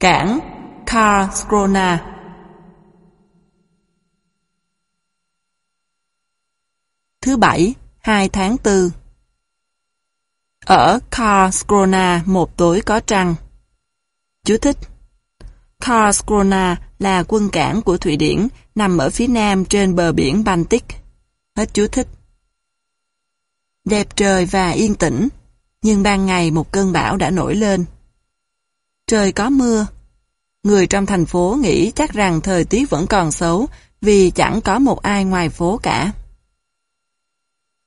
Cảng Karlskrona Thứ Bảy, 2 tháng 4 Ở Karlskrona một tối có trăng Chú thích Karlskrona là quân cảng của Thụy Điển nằm ở phía nam trên bờ biển Baltic. Hết chú thích. Đẹp trời và yên tĩnh, nhưng ban ngày một cơn bão đã nổi lên. Trời có mưa. Người trong thành phố nghĩ chắc rằng thời tiết vẫn còn xấu vì chẳng có một ai ngoài phố cả.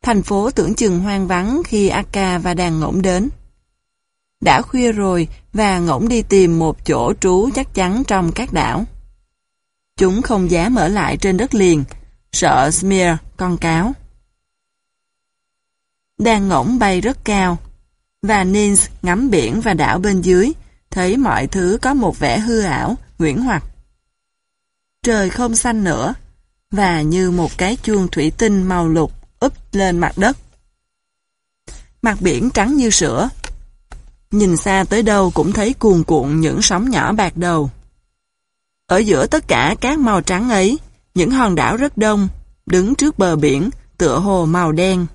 Thành phố tưởng chừng hoang vắng khi Akka và đàn ngỗng đến. Đã khuya rồi và ngỗng đi tìm một chỗ trú chắc chắn trong các đảo. Chúng không dám ở lại trên đất liền, sợ Smear, con cáo. Đàn ngỗng bay rất cao, và Nins ngắm biển và đảo bên dưới, thấy mọi thứ có một vẻ hư ảo, nguyễn hoặc. Trời không xanh nữa, và như một cái chuông thủy tinh màu lục úp lên mặt đất. Mặt biển trắng như sữa. Nhìn xa tới đâu cũng thấy cuồn cuộn những sóng nhỏ bạc đầu. Ở giữa tất cả các màu trắng ấy, những hòn đảo rất đông, đứng trước bờ biển, tựa hồ màu đen.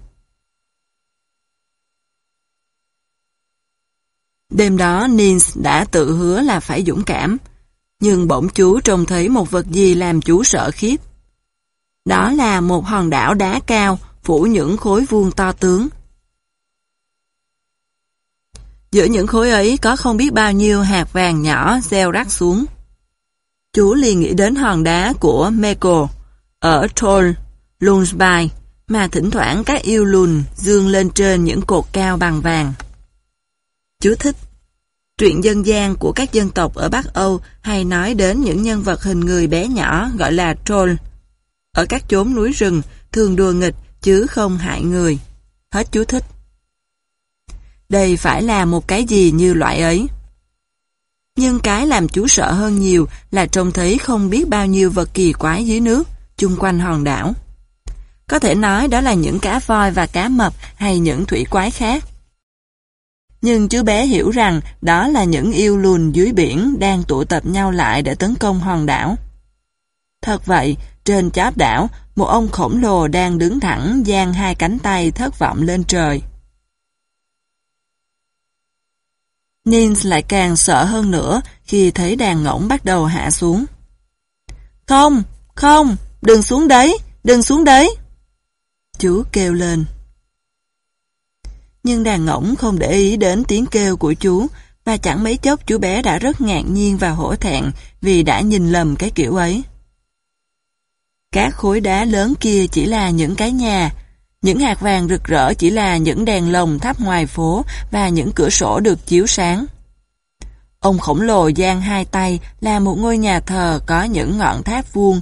Đêm đó Nins đã tự hứa là phải dũng cảm, nhưng bỗng chú trông thấy một vật gì làm chú sợ khiếp. Đó là một hòn đảo đá cao phủ những khối vuông to tướng. Giữa những khối ấy có không biết bao nhiêu hạt vàng nhỏ gieo rắc xuống. Chú liền nghĩ đến hòn đá của Meko ở Tol, Lundsby mà thỉnh thoảng các yêu lùn dương lên trên những cột cao bằng vàng. Chú thích Truyện dân gian của các dân tộc ở Bắc Âu hay nói đến những nhân vật hình người bé nhỏ gọi là troll. Ở các chốn núi rừng, thường đùa nghịch chứ không hại người. Hết chú thích. Đây phải là một cái gì như loại ấy. Nhưng cái làm chú sợ hơn nhiều là trông thấy không biết bao nhiêu vật kỳ quái dưới nước, chung quanh hòn đảo. Có thể nói đó là những cá voi và cá mập hay những thủy quái khác. Nhưng chú bé hiểu rằng đó là những yêu lùn dưới biển đang tụ tập nhau lại để tấn công hòn đảo. Thật vậy, trên chóp đảo, một ông khổng lồ đang đứng thẳng dang hai cánh tay thất vọng lên trời. Nins lại càng sợ hơn nữa khi thấy đàn ngỗng bắt đầu hạ xuống. Không, không, đừng xuống đấy, đừng xuống đấy. Chú kêu lên. Nhưng đàn ngỗng không để ý đến tiếng kêu của chú và chẳng mấy chốc chú bé đã rất ngạc nhiên và hổ thẹn vì đã nhìn lầm cái kiểu ấy. Các khối đá lớn kia chỉ là những cái nhà, những hạt vàng rực rỡ chỉ là những đèn lồng thắp ngoài phố và những cửa sổ được chiếu sáng. Ông khổng lồ giang hai tay là một ngôi nhà thờ có những ngọn tháp vuông.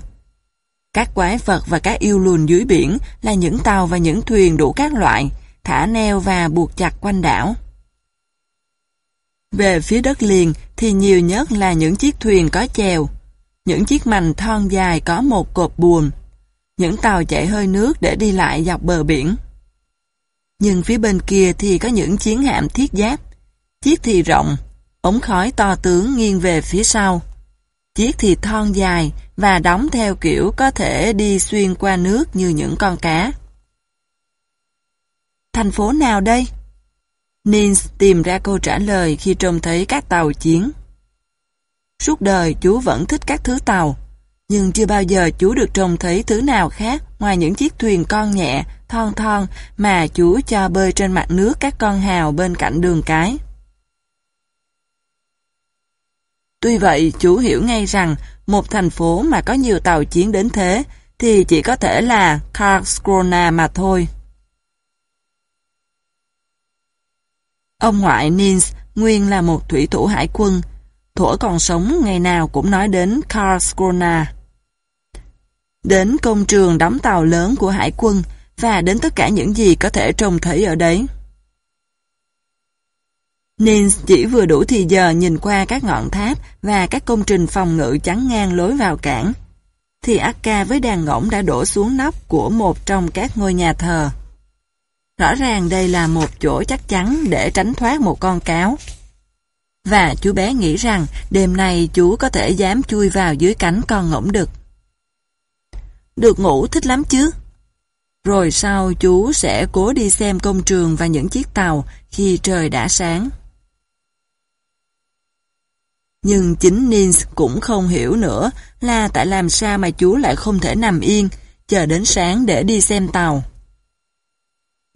Các quái vật và các yêu lùn dưới biển là những tàu và những thuyền đủ các loại, thả neo và buộc chặt quanh đảo. Về phía đất liền thì nhiều nhất là những chiếc thuyền có chèo, những chiếc mành thon dài có một cột buồm, những tàu chạy hơi nước để đi lại dọc bờ biển. Nhưng phía bên kia thì có những chiến hạm thiết giáp, chiếc thì rộng, ống khói to tướng nghiêng về phía sau. Chiếc thì thon dài và đóng theo kiểu có thể đi xuyên qua nước như những con cá. Thành phố nào đây? Nins tìm ra câu trả lời khi trông thấy các tàu chiến. Suốt đời chú vẫn thích các thứ tàu, nhưng chưa bao giờ chú được trông thấy thứ nào khác ngoài những chiếc thuyền con nhẹ, thon thon mà chú cho bơi trên mặt nước các con hào bên cạnh đường cái. Tuy vậy, chú hiểu ngay rằng một thành phố mà có nhiều tàu chiến đến thế thì chỉ có thể là Karlskrona mà thôi. Ông ngoại Nins nguyên là một thủy thủ hải quân, thuở còn sống ngày nào cũng nói đến Karlskrona. Đến công trường đóng tàu lớn của hải quân và đến tất cả những gì có thể trông thấy ở đấy. Nins chỉ vừa đủ thì giờ nhìn qua các ngọn tháp và các công trình phòng ngự chắn ngang lối vào cảng, thì Akka với đàn ngỗng đã đổ xuống nóc của một trong các ngôi nhà thờ. Rõ ràng đây là một chỗ chắc chắn để tránh thoát một con cáo. Và chú bé nghĩ rằng đêm nay chú có thể dám chui vào dưới cánh con ngỗng đực. Được ngủ thích lắm chứ. Rồi sau chú sẽ cố đi xem công trường và những chiếc tàu khi trời đã sáng. Nhưng chính Nins cũng không hiểu nữa là tại làm sao mà chú lại không thể nằm yên, chờ đến sáng để đi xem tàu.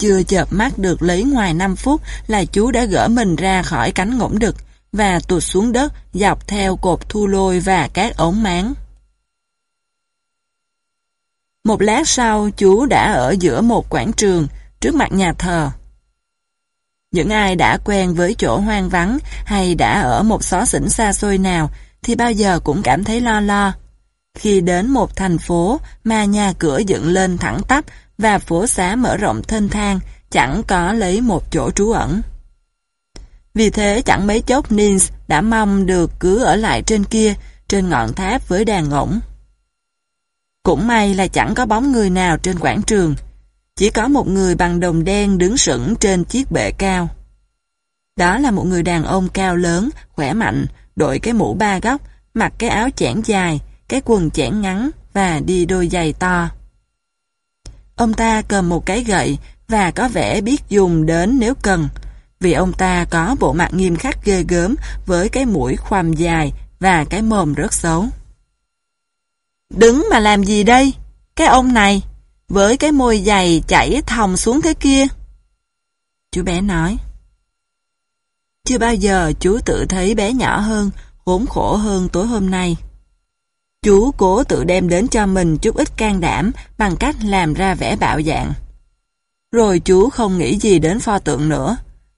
Chưa chợp mắt được lấy ngoài 5 phút là chú đã gỡ mình ra khỏi cánh ngỗng đực và tụt xuống đất, dọc theo cột thu lôi và các ống máng. Một lát sau, chú đã ở giữa một quảng trường trước mặt nhà thờ. Những ai đã quen với chỗ hoang vắng hay đã ở một xó xỉnh xa xôi nào thì bao giờ cũng cảm thấy lo lo. Khi đến một thành phố mà nhà cửa dựng lên thẳng tắp và phố xá mở rộng thênh thang, chẳng có lấy một chỗ trú ẩn. Vì thế chẳng mấy chốc Nins đã mong được cứ ở lại trên kia, trên ngọn tháp với đàn ngỗng. Cũng may là chẳng có bóng người nào trên quảng trường, chỉ có một người bằng đồng đen đứng sững trên chiếc bệ cao. Đó là một người đàn ông cao lớn, khỏe mạnh, đội cái mũ ba góc, mặc cái áo chẽn dài, cái quần chẽn ngắn và đi đôi giày to. Ông ta cầm một cái gậy và có vẻ biết dùng đến nếu cần, vì ông ta có bộ mặt nghiêm khắc ghê gớm với cái mũi khoằm dài và cái mồm rất xấu. Đứng mà làm gì đây? Cái ông này, với cái môi dày chảy thòng xuống thế kia. Chú bé nói. Chưa bao giờ chú tự thấy bé nhỏ hơn, khốn khổ hơn tối hôm nay. Chú cố tự đem đến cho mình chút ít can đảm bằng cách làm ra vẻ bạo dạng. Rồi chú không nghĩ gì đến pho tượng nữa,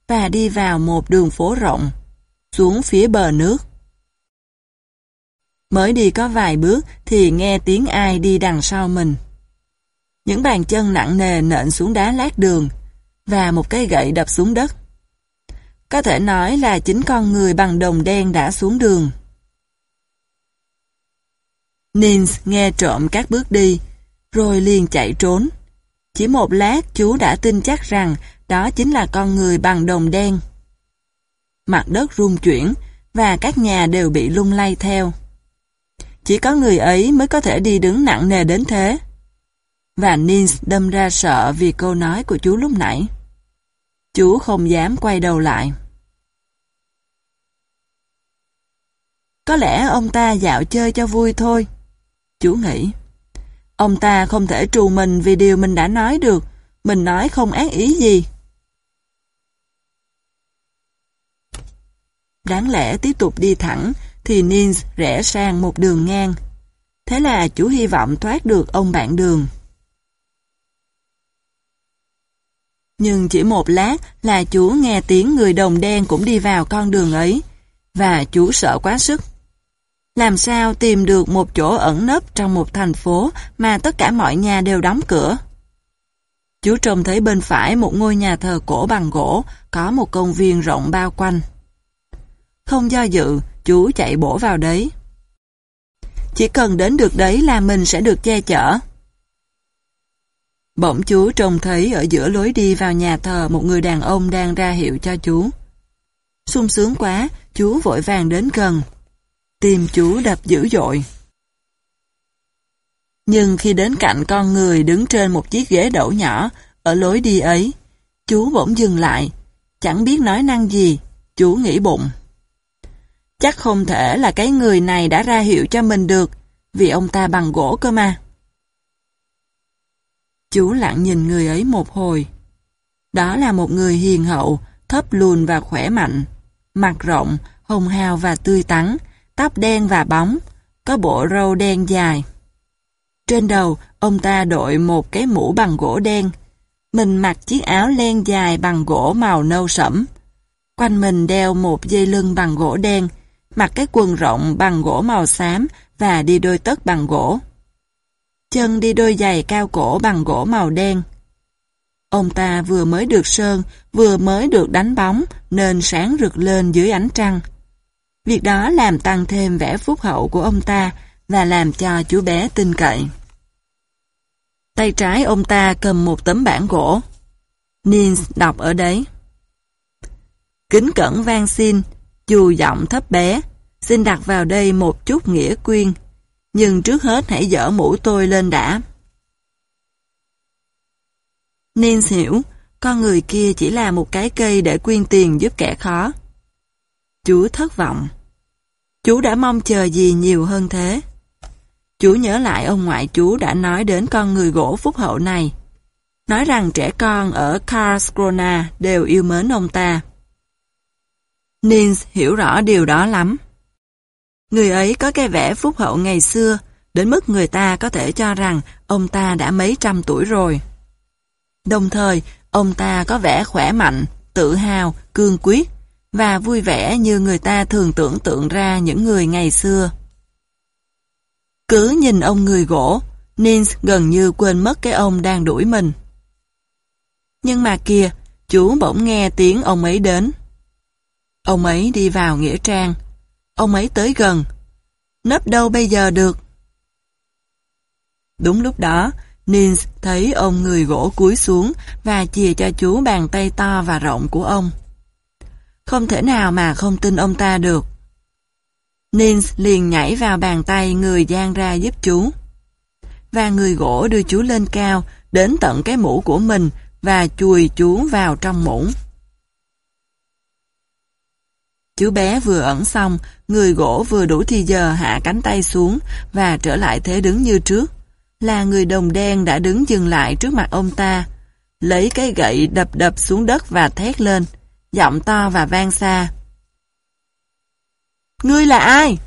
và đi vào một đường phố rộng, xuống phía bờ nước. Mới đi có vài bước thì nghe tiếng ai đi đằng sau mình. Những bàn chân nặng nề nện xuống đá lát đường, và một cái gậy đập xuống đất. Có thể nói là chính con người bằng đồng đen đã xuống đường. Nins nghe trộm các bước đi, rồi liền chạy trốn. Chỉ một lát chú đã tin chắc rằng đó chính là con người bằng đồng đen. Mặt đất rung chuyển và các nhà đều bị lung lay theo. Chỉ có người ấy mới có thể đi đứng nặng nề đến thế. Và Nins đâm ra sợ vì câu nói của chú lúc nãy. Chú không dám quay đầu lại. Có lẽ ông ta dạo chơi cho vui thôi. Chú nghĩ. Ông ta không thể trù mình vì điều mình đã nói được. Mình nói không ác ý gì. Đáng lẽ tiếp tục đi thẳng, thì Nins rẽ sang một đường ngang. Thế là chú hy vọng thoát được ông bạn đường. Nhưng chỉ một lát là chú nghe tiếng người đồng đen cũng đi vào con đường ấy, và chú sợ quá sức. Làm sao tìm được một chỗ ẩn nấp trong một thành phố mà tất cả mọi nhà đều đóng cửa? Chú trông thấy bên phải một ngôi nhà thờ cổ bằng gỗ, có một công viên rộng bao quanh. Không do dự, chú chạy bổ vào đấy. Chỉ cần đến được đấy là mình sẽ được che chở. Bỗng chú trông thấy ở giữa lối đi vào nhà thờ một người đàn ông đang ra hiệu cho chú. sung sướng quá, chú vội vàng đến gần. Tim chú đập dữ dội. Nhưng khi đến cạnh con người đứng trên một chiếc ghế đẩu nhỏ ở lối đi ấy, chú bỗng dừng lại, chẳng biết nói năng gì, chú nghĩ bụng. Chắc không thể là cái người này đã ra hiệu cho mình được, vì ông ta bằng gỗ cơ mà. Chú lặng nhìn người ấy một hồi. Đó là một người hiền hậu, thấp lùn và khỏe mạnh, mặt rộng, hồng hào và tươi tắn, tóc đen và bóng, có bộ râu đen dài. Trên đầu, ông ta đội một cái mũ bằng gỗ đen. Mình mặc chiếc áo len dài bằng gỗ màu nâu sẫm. Quanh mình đeo một dây lưng bằng gỗ đen, mặc cái quần rộng bằng gỗ màu xám và đi đôi tất bằng gỗ. Chân đi đôi giày cao cổ bằng gỗ màu đen. Ông ta vừa mới được sơn, vừa mới được đánh bóng nên sáng rực lên dưới ánh trăng. Việc đó làm tăng thêm vẻ phúc hậu của ông ta và làm cho chú bé tin cậy. Tay trái ông ta cầm một tấm bảng gỗ. Nins đọc ở đấy. Kính cẩn van xin, dù giọng thấp bé, xin đặt vào đây một chút nghĩa quyên. Nhưng trước hết hãy dỡ mũ tôi lên đã. Nins hiểu, con người kia chỉ là một cái cây để quyên tiền giúp kẻ khó. Chú thất vọng. Chú đã mong chờ gì nhiều hơn thế? Chú nhớ lại ông ngoại chú đã nói đến con người gỗ phúc hậu này. Nói rằng trẻ con ở Karlskrona đều yêu mến ông ta. Nins hiểu rõ điều đó lắm. Người ấy có cái vẻ phúc hậu ngày xưa, đến mức người ta có thể cho rằng ông ta đã mấy trăm tuổi rồi. Đồng thời, ông ta có vẻ khỏe mạnh, tự hào, cương quyết và vui vẻ như người ta thường tưởng tượng ra những người ngày xưa. Cứ nhìn ông người gỗ, Nins gần như quên mất cái ông đang đuổi mình. Nhưng mà kìa, chú bỗng nghe tiếng ông ấy đến. Ông ấy đi vào Nghĩa Trang. Ông ấy tới gần. Nấp đâu bây giờ được? Đúng lúc đó, Nins thấy ông người gỗ cúi xuống và chìa cho chú bàn tay to và rộng của ông. Không thể nào mà không tin ông ta được. Nins liền nhảy vào bàn tay người gian ra giúp chú. Và người gỗ đưa chú lên cao, đến tận cái mũ của mình và chùi chú vào trong mũ. Chú bé vừa ẩn xong, người gỗ vừa đủ thì giờ hạ cánh tay xuống và trở lại thế đứng như trước. Là người đồng đen đã đứng dừng lại trước mặt ông ta, lấy cái gậy đập đập xuống đất và thét lên, giọng to và vang xa. Ngươi là ai?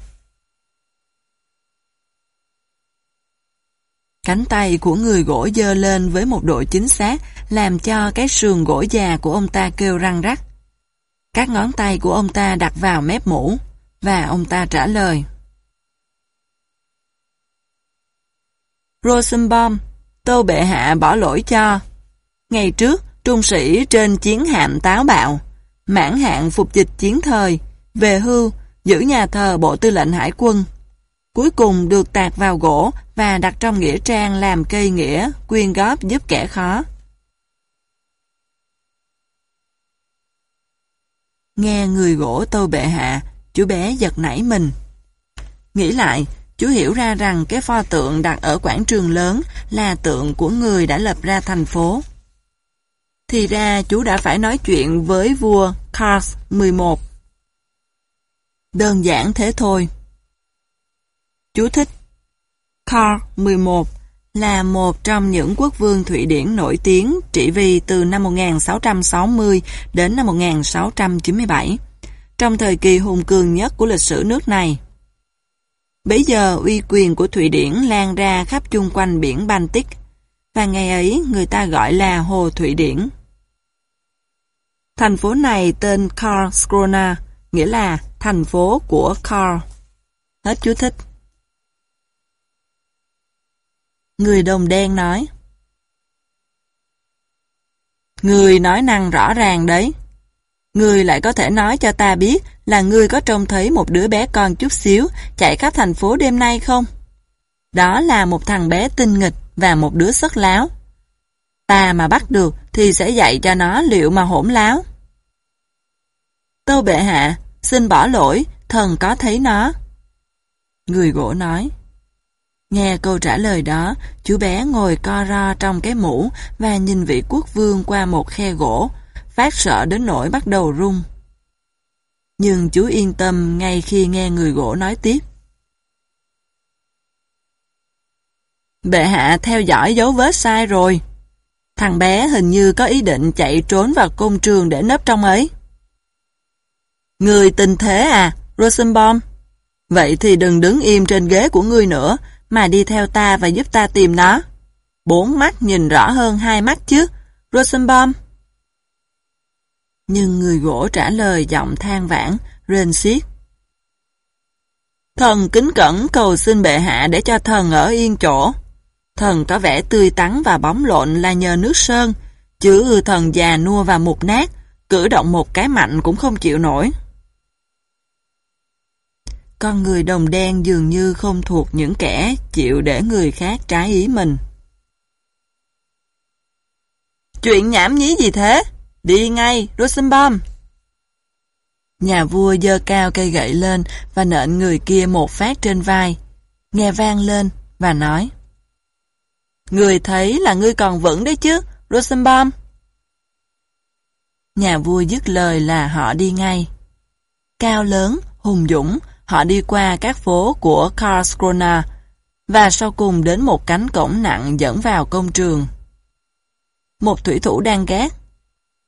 Cánh tay của người gỗ dơ lên với một độ chính xác làm cho cái sườn gỗ già của ông ta kêu răng rắc. Các ngón tay của ông ta đặt vào mép mũ và ông ta trả lời. Rosenbaum, Tô Bệ Hạ bỏ lỗi cho. Ngày trước, trung sĩ trên chiến hạm táo bạo, mãn hạn phục dịch chiến thời, về hưu, giữ nhà thờ Bộ Tư lệnh Hải quân. Cuối cùng được tạc vào gỗ và đặt trong nghĩa trang làm cây nghĩa, quyên góp giúp kẻ khó. Nghe người gỗ tô bệ hạ, chú bé giật nảy mình. Nghĩ lại, chú hiểu ra rằng cái pho tượng đặt ở quảng trường lớn là tượng của người đã lập ra thành phố. Thì ra chú đã phải nói chuyện với vua Karl 11. Đơn giản thế thôi. Chú thích Karl 11 là một trong những quốc vương Thụy Điển nổi tiếng trị vì từ năm 1660 đến năm 1697, trong thời kỳ hùng cường nhất của lịch sử nước này. Bấy giờ uy quyền của Thụy Điển lan ra khắp chung quanh biển Baltic, và ngày ấy người ta gọi là Hồ Thụy Điển. Thành phố này tên Karlskrona, nghĩa là thành phố của Karl. Hết chú thích. Người đồng đen nói. Người nói năng rõ ràng đấy. Người lại có thể nói cho ta biết là người có trông thấy một đứa bé con chút xíu chạy khắp thành phố đêm nay không? Đó là một thằng bé tinh nghịch và một đứa sất láo. Ta mà bắt được thì sẽ dạy cho nó liệu mà hỗn láo. Tô bệ hạ, xin bỏ lỗi, thần có thấy nó. Người gỗ nói. Nghe câu trả lời đó, chú bé ngồi co ro trong cái mũ và nhìn vị quốc vương qua một khe gỗ, phát sợ đến nỗi bắt đầu run. Nhưng chú yên tâm ngay khi nghe người gỗ nói tiếp. Bệ hạ theo dõi dấu vết sai rồi. Thằng bé hình như có ý định chạy trốn vào công trường để nấp trong ấy. Người tình thế à, Rosenbaum? Vậy thì đừng đứng im trên ghế của ngươi nữa, mà đi theo ta và giúp ta tìm nó. Bốn mắt nhìn rõ hơn hai mắt chứ, Rosenbaum. Nhưng người gỗ trả lời giọng than vãn, rên xiết. Thần kính cẩn cầu xin bệ hạ để cho thần ở yên chỗ. Thần có vẻ tươi tắn và bóng lộn là nhờ nước sơn, chứ thần già nua và mục nát, cử động một cái mạnh cũng không chịu nổi. Con người đồng đen dường như không thuộc những kẻ chịu để người khác trái ý mình. Chuyện nhảm nhí gì thế? Đi ngay, Rosenbaum. Nhà vua dơ cao cây gậy lên và nện người kia một phát trên vai. Nghe vang lên và nói Người thấy là ngươi còn vững đấy chứ, Rosenbaum. Nhà vua dứt lời là họ đi ngay. Cao lớn, hùng dũng, họ đi qua các phố của Karlskrona và sau cùng đến một cánh cổng nặng dẫn vào công trường. Một thủy thủ đang gác,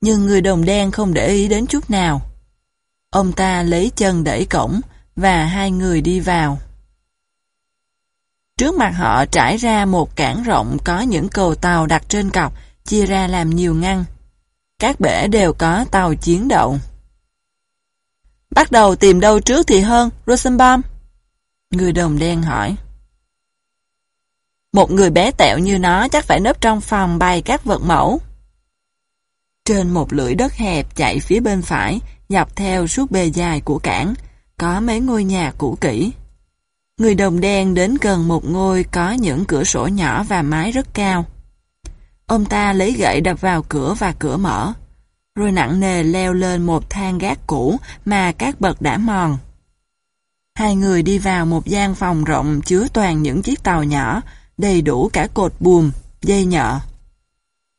nhưng người đồng đen không để ý đến chút nào. Ông ta lấy chân đẩy cổng và hai người đi vào. Trước mặt họ trải ra một cảng rộng có những cầu tàu đặt trên cọc, chia ra làm nhiều ngăn. Các bể đều có tàu chiến đậu. Bắt đầu tìm đâu trước thì hơn, Rosenbaum? Người đồng đen hỏi. Một người bé tẹo như nó chắc phải nấp trong phòng bày các vật mẫu. Trên một lưỡi đất hẹp chạy phía bên phải, dọc theo suốt bề dài của cảng, có mấy ngôi nhà cũ kỹ. Người đồng đen đến gần một ngôi có những cửa sổ nhỏ và mái rất cao. Ông ta lấy gậy đập vào cửa và cửa mở, rồi nặng nề leo lên một thang gác cũ mà các bậc đã mòn. Hai người đi vào một gian phòng rộng chứa toàn những chiếc tàu nhỏ, đầy đủ cả cột buồm, dây nhợ.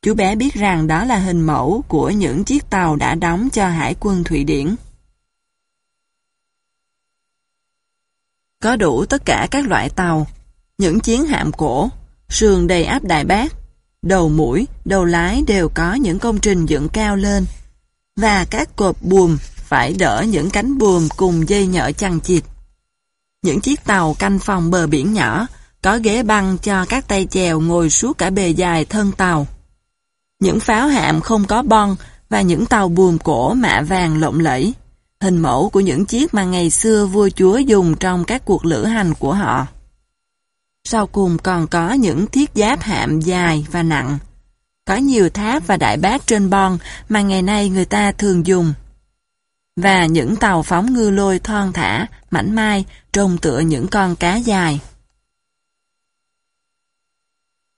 Chú bé biết rằng đó là hình mẫu của những chiếc tàu đã đóng cho hải quân Thụy Điển. Có đủ tất cả các loại tàu, những chiến hạm cổ, sườn đầy áp đại bác, đầu mũi, đầu lái đều có những công trình dựng cao lên, và các cột buồm phải đỡ những cánh buồm cùng dây nhợ chằng chịt. Những chiếc tàu canh phòng bờ biển nhỏ, có ghế băng cho các tay chèo ngồi suốt cả bề dài thân tàu. Những pháo hạm không có bon và những tàu buồm cổ mạ vàng lộng lẫy, hình mẫu của những chiếc mà ngày xưa vua chúa dùng trong các cuộc lữ hành của họ. Sau cùng còn có những thiết giáp hạm dài và nặng. Có nhiều tháp và đại bác trên bon mà ngày nay người ta thường dùng. Và những tàu phóng ngư lôi thon thả, mảnh mai, trông tựa những con cá dài.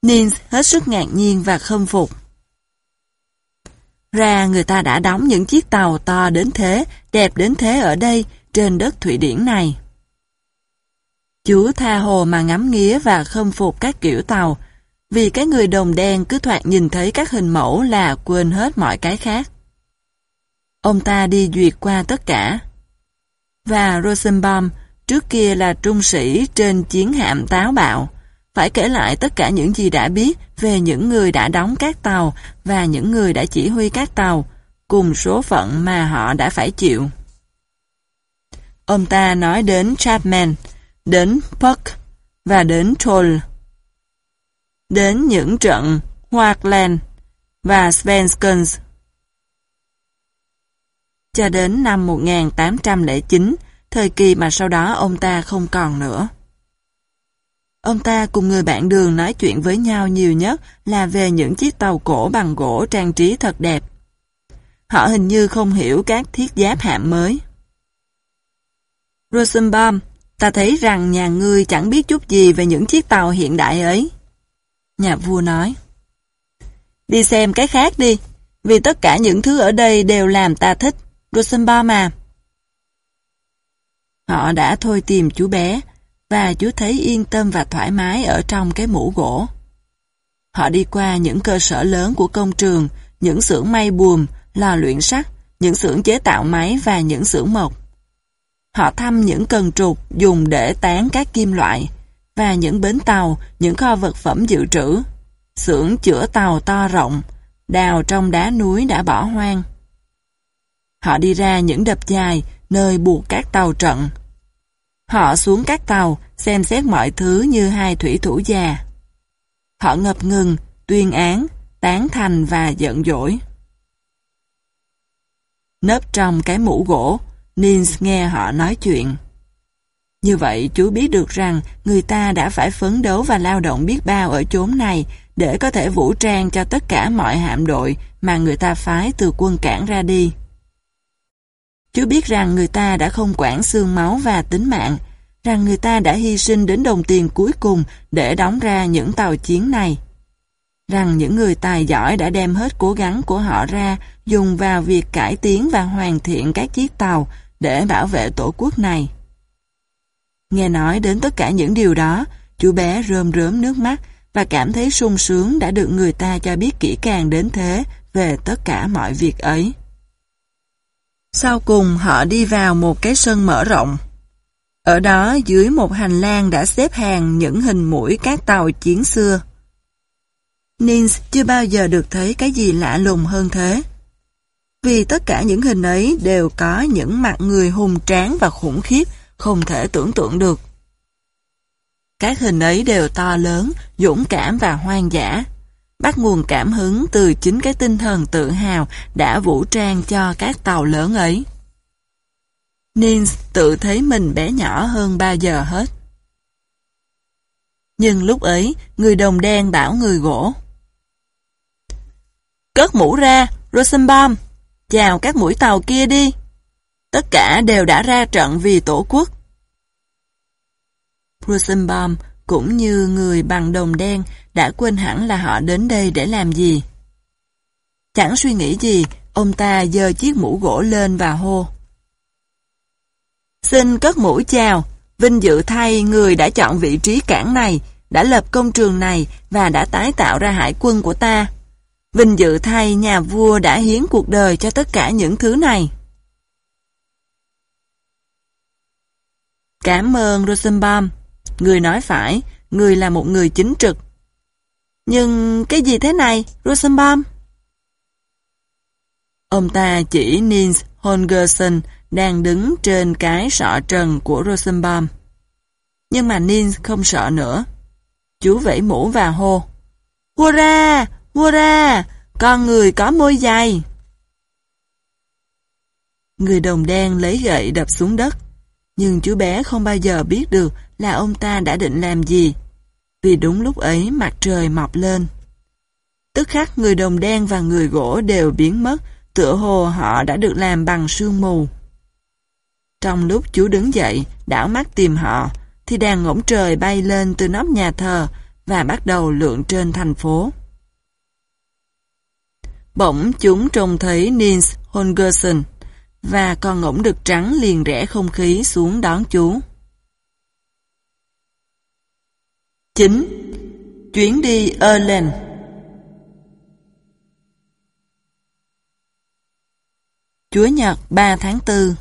Nins hết sức ngạc nhiên và khâm phục. Ra người ta đã đóng những chiếc tàu to đến thế, đẹp đến thế ở đây, trên đất Thụy Điển này. Chúa tha hồ mà ngắm nghía và khâm phục các kiểu tàu, vì cái người đồng đen cứ thoạt nhìn thấy các hình mẫu là quên hết mọi cái khác. Ông ta đi duyệt qua tất cả. Và Rosenbaum, trước kia là trung sĩ trên chiến hạm táo bạo, phải kể lại tất cả những gì đã biết về những người đã đóng các tàu và những người đã chỉ huy các tàu, cùng số phận mà họ đã phải chịu. Ông ta nói đến Chapman, đến Puck và đến Toll. Đến những trận Hoagland và Svenskens. Cho đến năm 1809, thời kỳ mà sau đó ông ta không còn nữa. Ông ta cùng người bạn đường nói chuyện với nhau nhiều nhất là về những chiếc tàu cổ bằng gỗ trang trí thật đẹp. Họ hình như không hiểu các thiết giáp hạm mới. Rosenbaum, ta thấy rằng nhà ngươi chẳng biết chút gì về những chiếc tàu hiện đại ấy. Nhà vua nói. Đi xem cái khác đi, vì tất cả những thứ ở đây đều làm ta thích. Rosenbaum à. Họ đã thôi tìm chú bé, và chú thấy yên tâm và thoải mái ở trong cái mũ gỗ. Họ đi qua những cơ sở lớn của công trường, những xưởng may buồm, lò luyện sắt, những xưởng chế tạo máy và những xưởng mộc. Họ thăm những cần trục dùng để tán các kim loại và những bến tàu, những kho vật phẩm dự trữ, xưởng chữa tàu to rộng, đào trong đá núi đã bỏ hoang. Họ đi ra những đập dài nơi buộc các tàu trận, Họ xuống các tàu, xem xét mọi thứ như hai thủy thủ già. Họ ngập ngừng, tuyên án, tán thành và giận dỗi. Nấp trong cái mũ gỗ, Nins nghe họ nói chuyện. Như vậy chú biết được rằng người ta đã phải phấn đấu và lao động biết bao ở chốn này để có thể vũ trang cho tất cả mọi hạm đội mà người ta phái từ quân cảng ra đi. Chú biết rằng người ta đã không quản xương máu và tính mạng, rằng người ta đã hy sinh đến đồng tiền cuối cùng để đóng ra những tàu chiến này. rằng những người tài giỏi đã đem hết cố gắng của họ ra dùng vào việc cải tiến và hoàn thiện các chiếc tàu để bảo vệ tổ quốc này. Nghe nói đến tất cả những điều đó, chú bé rơm rớm nước mắt và cảm thấy sung sướng đã được người ta cho biết kỹ càng đến thế về tất cả mọi việc ấy. Sau cùng họ đi vào một cái sân mở rộng. Ở đó dưới một hành lang đã xếp hàng những hình mũi các tàu chiến xưa. Nins chưa bao giờ được thấy cái gì lạ lùng hơn thế. Vì tất cả những hình ấy đều có những mặt người hùng tráng và khủng khiếp, không thể tưởng tượng được. Các hình ấy đều to lớn, dũng cảm và hoang dã. Bắt nguồn cảm hứng từ chính cái tinh thần tự hào đã vũ trang cho các tàu lớn ấy. Nins tự thấy mình bé nhỏ hơn bao giờ hết. Nhưng lúc ấy, người đồng đen bảo người gỗ. Cất mũ ra, Rosenbaum, chào các mũi tàu kia đi. Tất cả đều đã ra trận vì tổ quốc. Rosenbaum cũng như người bằng đồng đen đã quên hẳn là họ đến đây để làm gì. Chẳng suy nghĩ gì, ông ta giơ chiếc mũ gỗ lên và hô. Xin cất mũ chào, vinh dự thay người đã chọn vị trí cảng này, đã lập công trường này và đã tái tạo ra hải quân của ta. Vinh dự thay nhà vua đã hiến cuộc đời cho tất cả những thứ này. Cảm ơn Rosenbaum. Người nói phải, người là một người chính trực. Nhưng cái gì thế này, Rosenbaum? Ông ta chỉ Nils Holgersen đang đứng trên cái sọ trần của Rosenbaum. Nhưng mà Nils không sợ nữa. Chú vẫy mũ và hô. Hurra! Hurra! Con người có môi dài! Người đồng đen lấy gậy đập xuống đất. Nhưng chú bé không bao giờ biết được là ông ta đã định làm gì. Vì đúng lúc ấy mặt trời mọc lên. Tức khắc người đồng đen và người gỗ đều biến mất, tựa hồ họ đã được làm bằng sương mù. Trong lúc chú đứng dậy, đảo mắt tìm họ, thì đàn ngỗng trời bay lên từ nóc nhà thờ và bắt đầu lượn trên thành phố. Bỗng chúng trông thấy Nils Holgersen và con ngỗng đực trắng liền rẽ không khí xuống đón chú. 9. Chuyến đi Ireland Chúa Nhật 3 tháng 4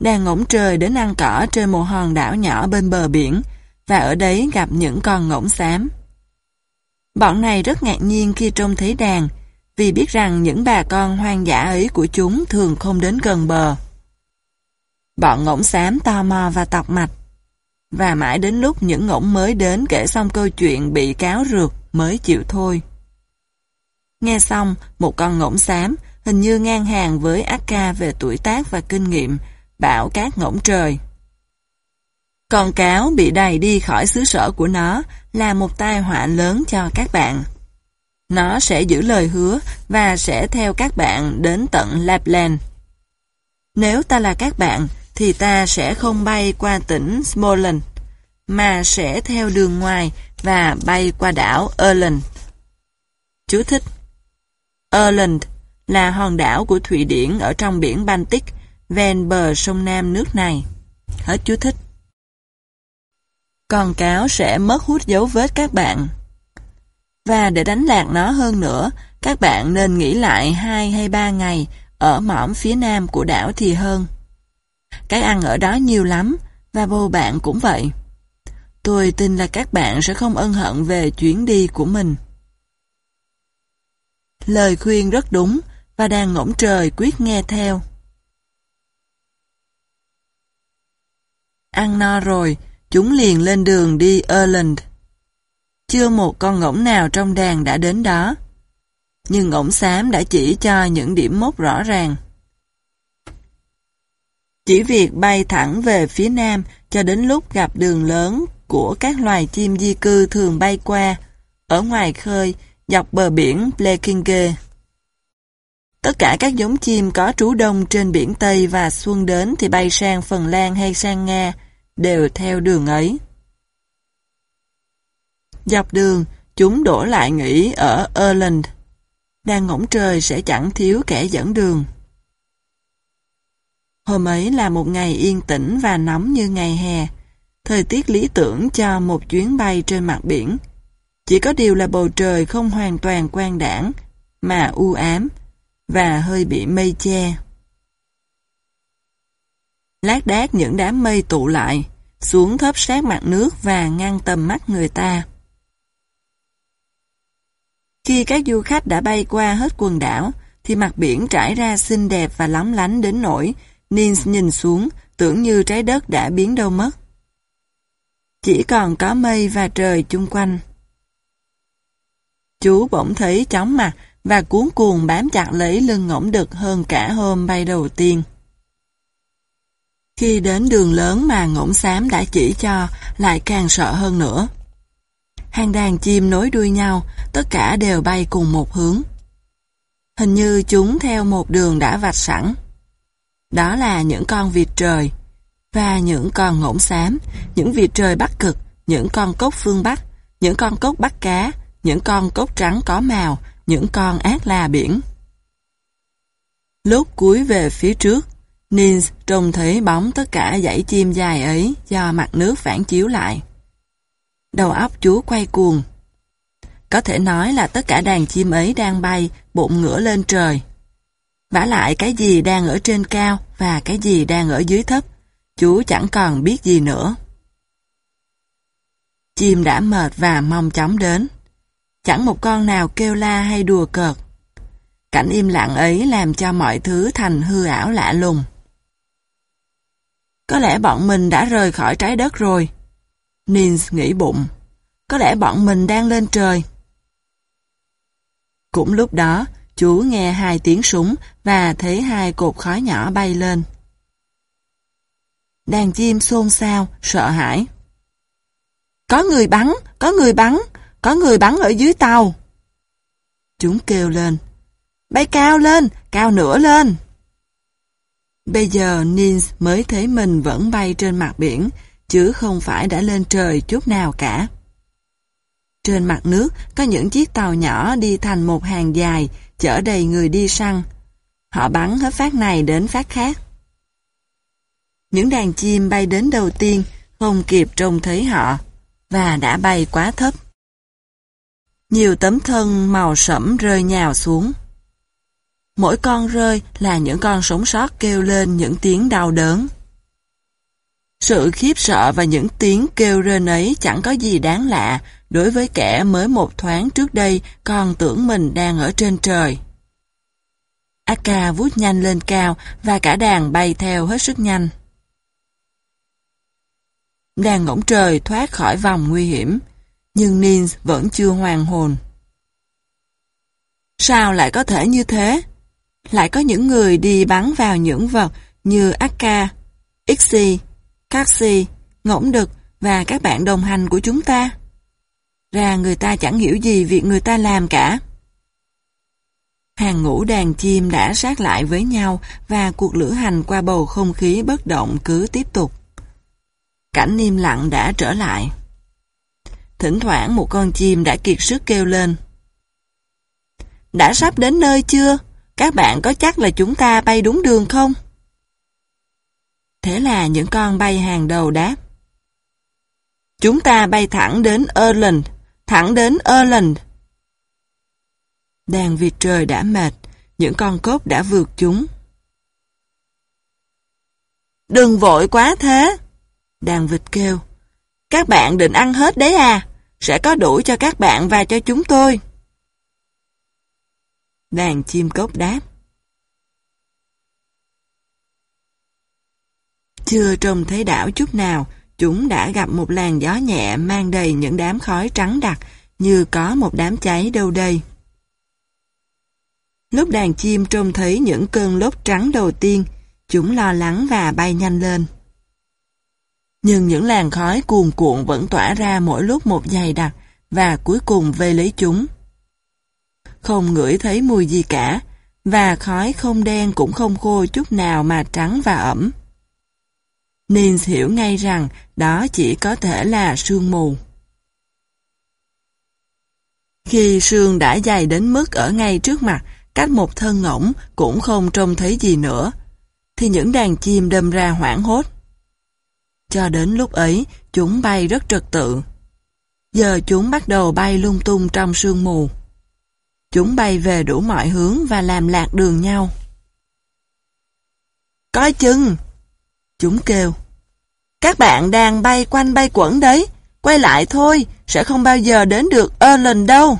Đàn ngỗng trời đến ăn cỏ trên một hòn đảo nhỏ bên bờ biển, và ở đấy gặp những con ngỗng xám. Bọn này rất ngạc nhiên khi trông thấy đàn, vì biết rằng những bà con hoang dã ấy của chúng thường không đến gần bờ. Bọn ngỗng xám tò mò và tọc mạch. Và mãi đến lúc những ngỗng mới đến kể xong câu chuyện bị cáo rượt mới chịu thôi. Nghe xong, một con ngỗng xám, hình như ngang hàng với Akka về tuổi tác và kinh nghiệm, bảo các ngỗng trời. Con cáo bị đầy đi khỏi xứ sở của nó là một tai họa lớn cho các bạn. Nó sẽ giữ lời hứa và sẽ theo các bạn đến tận Lapland. Nếu ta là các bạn, thì ta sẽ không bay qua tỉnh Smolensk, mà sẽ theo đường ngoài và bay qua đảo Erland. Chú thích Erland là hòn đảo của Thụy Điển ở trong biển Baltic, ven bờ sông Nam nước này. Hết chú thích. Con cáo sẽ mất hút dấu vết các bạn. Và để đánh lạc nó hơn nữa, các bạn nên nghỉ lại 2 hay 3 ngày ở mỏm phía nam của đảo thì hơn. Cái ăn ở đó nhiều lắm, và bồ bạn cũng vậy. Tôi tin là các bạn sẽ không ân hận về chuyến đi của mình. Lời khuyên rất đúng, và đàn ngỗng trời quyết nghe theo. Ăn no rồi, chúng liền lên đường đi Ireland. Chưa một con ngỗng nào trong đàn đã đến đó. Nhưng ngỗng xám đã chỉ cho những điểm mốc rõ ràng. Chỉ việc bay thẳng về phía nam cho đến lúc gặp đường lớn của các loài chim di cư thường bay qua, ở ngoài khơi, dọc bờ biển Blekinge. Tất cả các giống chim có trú đông trên biển Tây và xuân đến thì bay sang Phần Lan hay sang Nga, đều theo đường ấy. Dọc đường, chúng đổ lại nghỉ ở Ireland. Đang ngỗng trời sẽ chẳng thiếu kẻ dẫn đường. Hôm ấy là một ngày yên tĩnh và nóng như ngày hè. Thời tiết lý tưởng cho một chuyến bay trên mặt biển. Chỉ có điều là bầu trời không hoàn toàn quang đảng, mà u ám, và hơi bị mây che. Lát đác những đám mây tụ lại, xuống thấp sát mặt nước và ngăn tầm mắt người ta. Khi các du khách đã bay qua hết quần đảo, thì mặt biển trải ra xinh đẹp và lóng lánh đến nỗi Nins nhìn xuống, tưởng như trái đất đã biến đâu mất. Chỉ còn có mây và trời chung quanh. Chú bỗng thấy chóng mặt và cuốn cuồng bám chặt lấy lưng ngỗng đực hơn cả hôm bay đầu tiên. Khi đến đường lớn mà ngỗng xám đã chỉ cho, lại càng sợ hơn nữa. Hàng đàn chim nối đuôi nhau, tất cả đều bay cùng một hướng. Hình như chúng theo một đường đã vạch sẵn. Đó là những con vịt trời, và những con ngỗng xám, những vịt trời Bắc Cực, những con cốc phương Bắc, những con cốc bắt cá, những con cốc trắng có màu, những con ác la biển. Lúc cuối về phía trước, Nins trông thấy bóng tất cả dãy chim dài ấy do mặt nước phản chiếu lại. Đầu óc chú quay cuồng. Có thể nói là tất cả đàn chim ấy đang bay, bụng ngửa lên trời vả lại cái gì đang ở trên cao và cái gì đang ở dưới thấp, chú chẳng còn biết gì nữa. Chim đã mệt và mong chóng đến. Chẳng một con nào kêu la hay đùa cợt. Cảnh im lặng ấy làm cho mọi thứ thành hư ảo lạ lùng. Có lẽ bọn mình đã rời khỏi trái đất rồi. Nins nghĩ bụng. Có lẽ bọn mình đang lên trời. Cũng lúc đó, chú nghe hai tiếng súng và thấy hai cột khói nhỏ bay lên. Đàn chim xôn xao, sợ hãi. Có người bắn, có người bắn, có người bắn ở dưới tàu. Chúng kêu lên. Bay cao lên, cao nữa lên. Bây giờ Nins mới thấy mình vẫn bay trên mặt biển, chứ không phải đã lên trời chút nào cả. Trên mặt nước có những chiếc tàu nhỏ đi thành một hàng dài, chở đầy người đi săn. Họ bắn hết phát này đến phát khác. Những đàn chim bay đến đầu tiên không kịp trông thấy họ, và đã bay quá thấp. Nhiều tấm thân màu sẫm rơi nhào xuống. Mỗi con rơi là những con sống sót kêu lên những tiếng đau đớn. Sự khiếp sợ và những tiếng kêu rên ấy chẳng có gì đáng lạ đối với kẻ mới một thoáng trước đây còn tưởng mình đang ở trên trời. Aka vút nhanh lên cao và cả đàn bay theo hết sức nhanh. Đàn ngỗng trời thoát khỏi vòng nguy hiểm, nhưng Nins vẫn chưa hoàn hồn. Sao lại có thể như thế? Lại có những người đi bắn vào những vật như Akka, các Caxi, Ngỗng Đực và các bạn đồng hành của chúng ta. Ra người ta chẳng hiểu gì việc người ta làm cả. Hàng ngũ đàn chim đã sát lại với nhau và cuộc lữ hành qua bầu không khí bất động cứ tiếp tục. Cảnh im lặng đã trở lại. Thỉnh thoảng một con chim đã kiệt sức kêu lên. Đã sắp đến nơi chưa? Các bạn có chắc là chúng ta bay đúng đường không? Thế là những con bay hàng đầu đáp. Chúng ta bay thẳng đến Ireland, thẳng đến Ireland. Đàn vịt trời đã mệt, những con cốt đã vượt chúng. Đừng vội quá thế. Đàn vịt kêu. Các bạn định ăn hết đấy à? Sẽ có đủ cho các bạn và cho chúng tôi. Đàn chim cốc đáp. Chưa trông thấy đảo chút nào, chúng đã gặp một làn gió nhẹ mang đầy những đám khói trắng đặc, như có một đám cháy đâu đây. Lúc đàn chim trông thấy những cơn lốc trắng đầu tiên, chúng lo lắng và bay nhanh lên. Nhưng những làn khói cuồn cuộn vẫn tỏa ra mỗi lúc một dày đặc và cuối cùng vây lấy chúng. Không ngửi thấy mùi gì cả, và khói không đen cũng không khô chút nào mà trắng và ẩm nên hiểu ngay rằng đó chỉ có thể là sương mù. Khi sương đã dày đến mức ở ngay trước mặt, cách một thân ngỗng cũng không trông thấy gì nữa, thì những đàn chim đâm ra hoảng hốt. Cho đến lúc ấy, chúng bay rất trật tự. Giờ chúng bắt đầu bay lung tung trong sương mù. Chúng bay về đủ mọi hướng và làm lạc đường nhau. Coi chừng! Chúng kêu. Các bạn đang bay quanh bay quẩn đấy. Quay lại thôi, sẽ không bao giờ đến được Erlen đâu.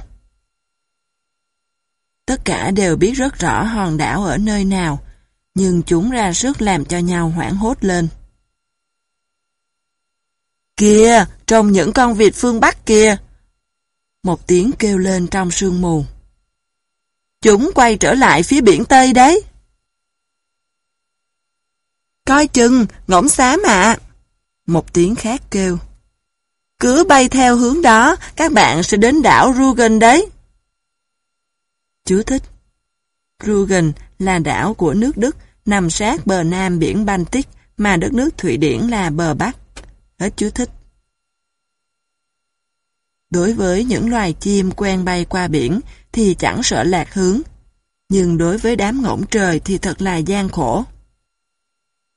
Tất cả đều biết rất rõ hòn đảo ở nơi nào, nhưng chúng ra sức làm cho nhau hoảng hốt lên. Kìa, trông những con vịt phương Bắc kìa. Một tiếng kêu lên trong sương mù. Chúng quay trở lại phía biển Tây đấy. Coi chừng, ngỗng xám ạ. Một tiếng khác kêu. Cứ bay theo hướng đó, các bạn sẽ đến đảo Rugen đấy. Chú thích. Rugen là đảo của nước Đức, nằm sát bờ nam biển Baltic, mà đất nước Thụy Điển là bờ Bắc. Hết chú thích. Đối với những loài chim quen bay qua biển thì chẳng sợ lạc hướng, nhưng đối với đám ngỗng trời thì thật là gian khổ.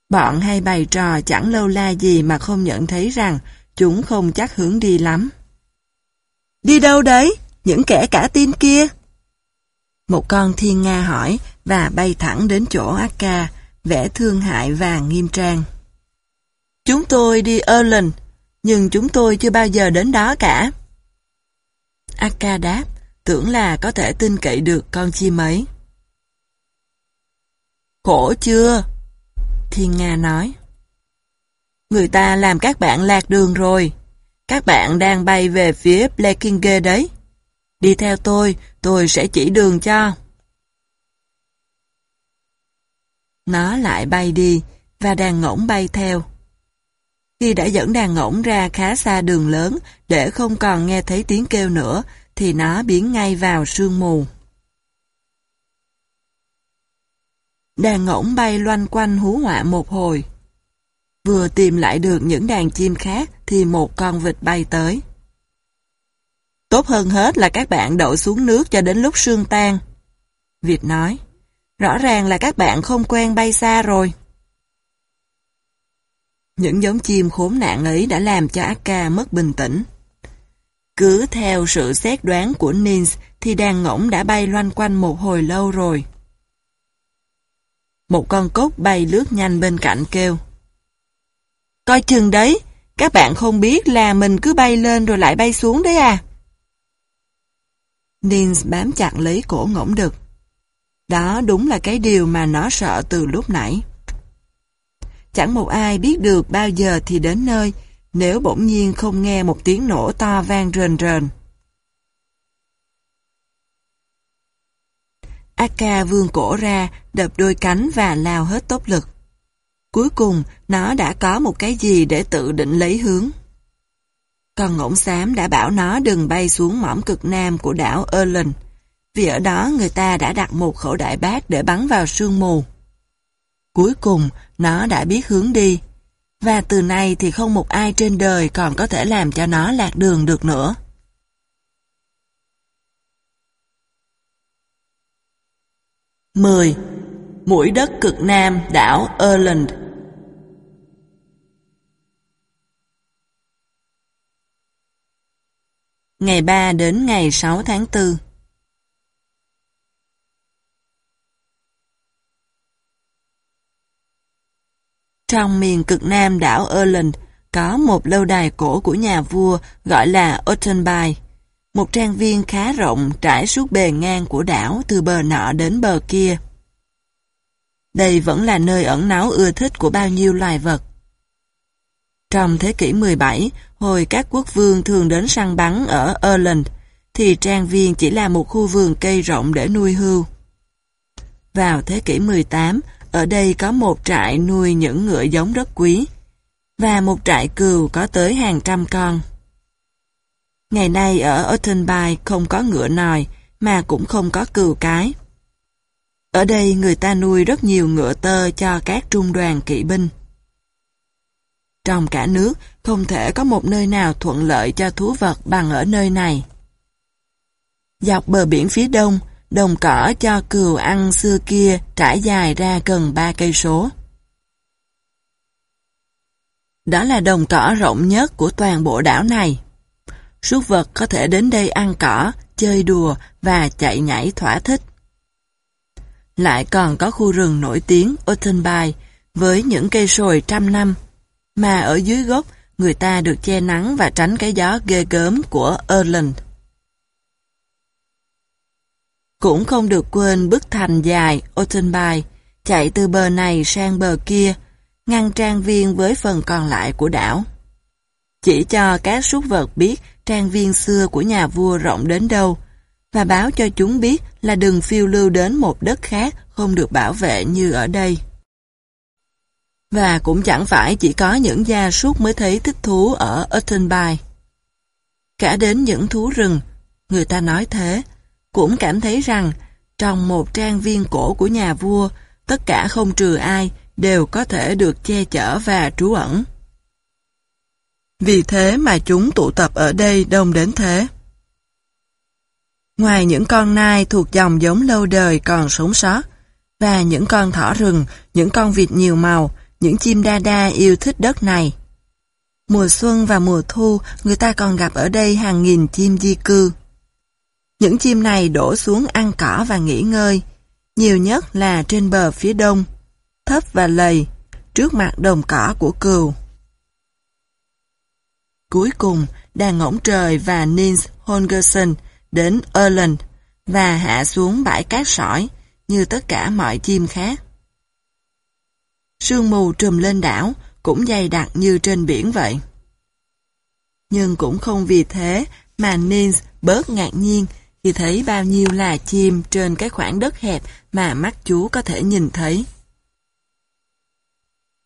Bọn hay bày trò chẳng lâu la gì mà không nhận thấy rằng chúng không chắc hướng đi lắm. Đi đâu đấy? Những kẻ cả tin kia? Một con thiên nga hỏi và bay thẳng đến chỗ Akka, vẻ thương hại và nghiêm trang. Chúng tôi đi Erlen, nhưng chúng tôi chưa bao giờ đến đó cả. Akka đáp, tưởng là có thể tin cậy được con chim ấy. Khổ chưa? Thiên Nga nói. Người ta làm các bạn lạc đường rồi. Các bạn đang bay về phía Blekinge đấy. Đi theo tôi, tôi sẽ chỉ đường cho. Nó lại bay đi, và đàn ngỗng bay theo. Khi đã dẫn đàn ngỗng ra khá xa đường lớn để không còn nghe thấy tiếng kêu nữa, thì nó biến ngay vào sương mù. Đàn ngỗng bay loanh quanh hú họa một hồi. Vừa tìm lại được những đàn chim khác thì một con vịt bay tới. Tốt hơn hết là các bạn đậu xuống nước cho đến lúc sương tan. Vịt nói, rõ ràng là các bạn không quen bay xa rồi. Những giống chim khốn nạn ấy đã làm cho Akka mất bình tĩnh. Cứ theo sự xét đoán của Nins thì đàn ngỗng đã bay loanh quanh một hồi lâu rồi. Một con cốt bay lướt nhanh bên cạnh kêu. Coi chừng đấy, các bạn không biết là mình cứ bay lên rồi lại bay xuống đấy à. Nins bám chặt lấy cổ ngỗng đực. Đó đúng là cái điều mà nó sợ từ lúc nãy. Chẳng một ai biết được bao giờ thì đến nơi, nếu bỗng nhiên không nghe một tiếng nổ to vang rền rền. Akka vươn cổ ra, đập đôi cánh và lao hết tốc lực. Cuối cùng, nó đã có một cái gì để tự định lấy hướng. Con ngỗng xám đã bảo nó đừng bay xuống mỏm cực nam của đảo Erlen, vì ở đó người ta đã đặt một khẩu đại bác để bắn vào sương mù. Cuối cùng, nó đã biết hướng đi, và từ nay thì không một ai trên đời còn có thể làm cho nó lạc đường được nữa. Mười, Mũi đất cực nam đảo Ireland Ngày 3 đến ngày 6 tháng 4 Trong miền cực nam đảo Ireland có một lâu đài cổ của nhà vua gọi là Ottenby, một trang viên khá rộng trải suốt bề ngang của đảo từ bờ nọ đến bờ kia. Đây vẫn là nơi ẩn náu ưa thích của bao nhiêu loài vật. Trong thế kỷ 17, hồi các quốc vương thường đến săn bắn ở Ireland, thì trang viên chỉ là một khu vườn cây rộng để nuôi hưu. Vào thế kỷ 18, ở đây có một trại nuôi những ngựa giống rất quý, và một trại cừu có tới hàng trăm con. Ngày nay ở Ottenby không có ngựa nòi, mà cũng không có cừu cái. Ở đây người ta nuôi rất nhiều ngựa tơ cho các trung đoàn kỵ binh. Trong cả nước, không thể có một nơi nào thuận lợi cho thú vật bằng ở nơi này. Dọc bờ biển phía đông, đồng cỏ cho cừu ăn xưa kia trải dài ra gần ba cây số. Đó là đồng cỏ rộng nhất của toàn bộ đảo này. Súc vật có thể đến đây ăn cỏ, chơi đùa và chạy nhảy thỏa thích. Lại còn có khu rừng nổi tiếng Ottenby với những cây sồi trăm năm, mà ở dưới gốc người ta được che nắng và tránh cái gió ghê gớm của Erland. Cũng không được quên bức thành dài Ottenby chạy từ bờ này sang bờ kia, ngăn trang viên với phần còn lại của đảo. Chỉ cho các súc vật biết trang viên xưa của nhà vua rộng đến đâu, và báo cho chúng biết là đừng phiêu lưu đến một đất khác không được bảo vệ như ở đây. Và cũng chẳng phải chỉ có những gia súc mới thấy thích thú ở Uttenby. Cả đến những thú rừng, người ta nói thế, cũng cảm thấy rằng trong một trang viên cổ của nhà vua, tất cả không trừ ai đều có thể được che chở và trú ẩn. Vì thế mà chúng tụ tập ở đây đông đến thế. Ngoài những con nai thuộc dòng giống lâu đời còn sống sót, và những con thỏ rừng, những con vịt nhiều màu, những chim đa đa yêu thích đất này. Mùa xuân và mùa thu, người ta còn gặp ở đây hàng nghìn chim di cư. Những chim này đổ xuống ăn cỏ và nghỉ ngơi, nhiều nhất là trên bờ phía đông, thấp và lầy, trước mặt đồng cỏ của cừu. Cuối cùng, đàn ngỗng trời và Nils Holgersen đến Erland và hạ xuống bãi cát sỏi như tất cả mọi chim khác. Sương mù trùm lên đảo cũng dày đặc như trên biển vậy. Nhưng cũng không vì thế mà Nils bớt ngạc nhiên khi thấy bao nhiêu là chim trên cái khoảng đất hẹp mà mắt chú có thể nhìn thấy.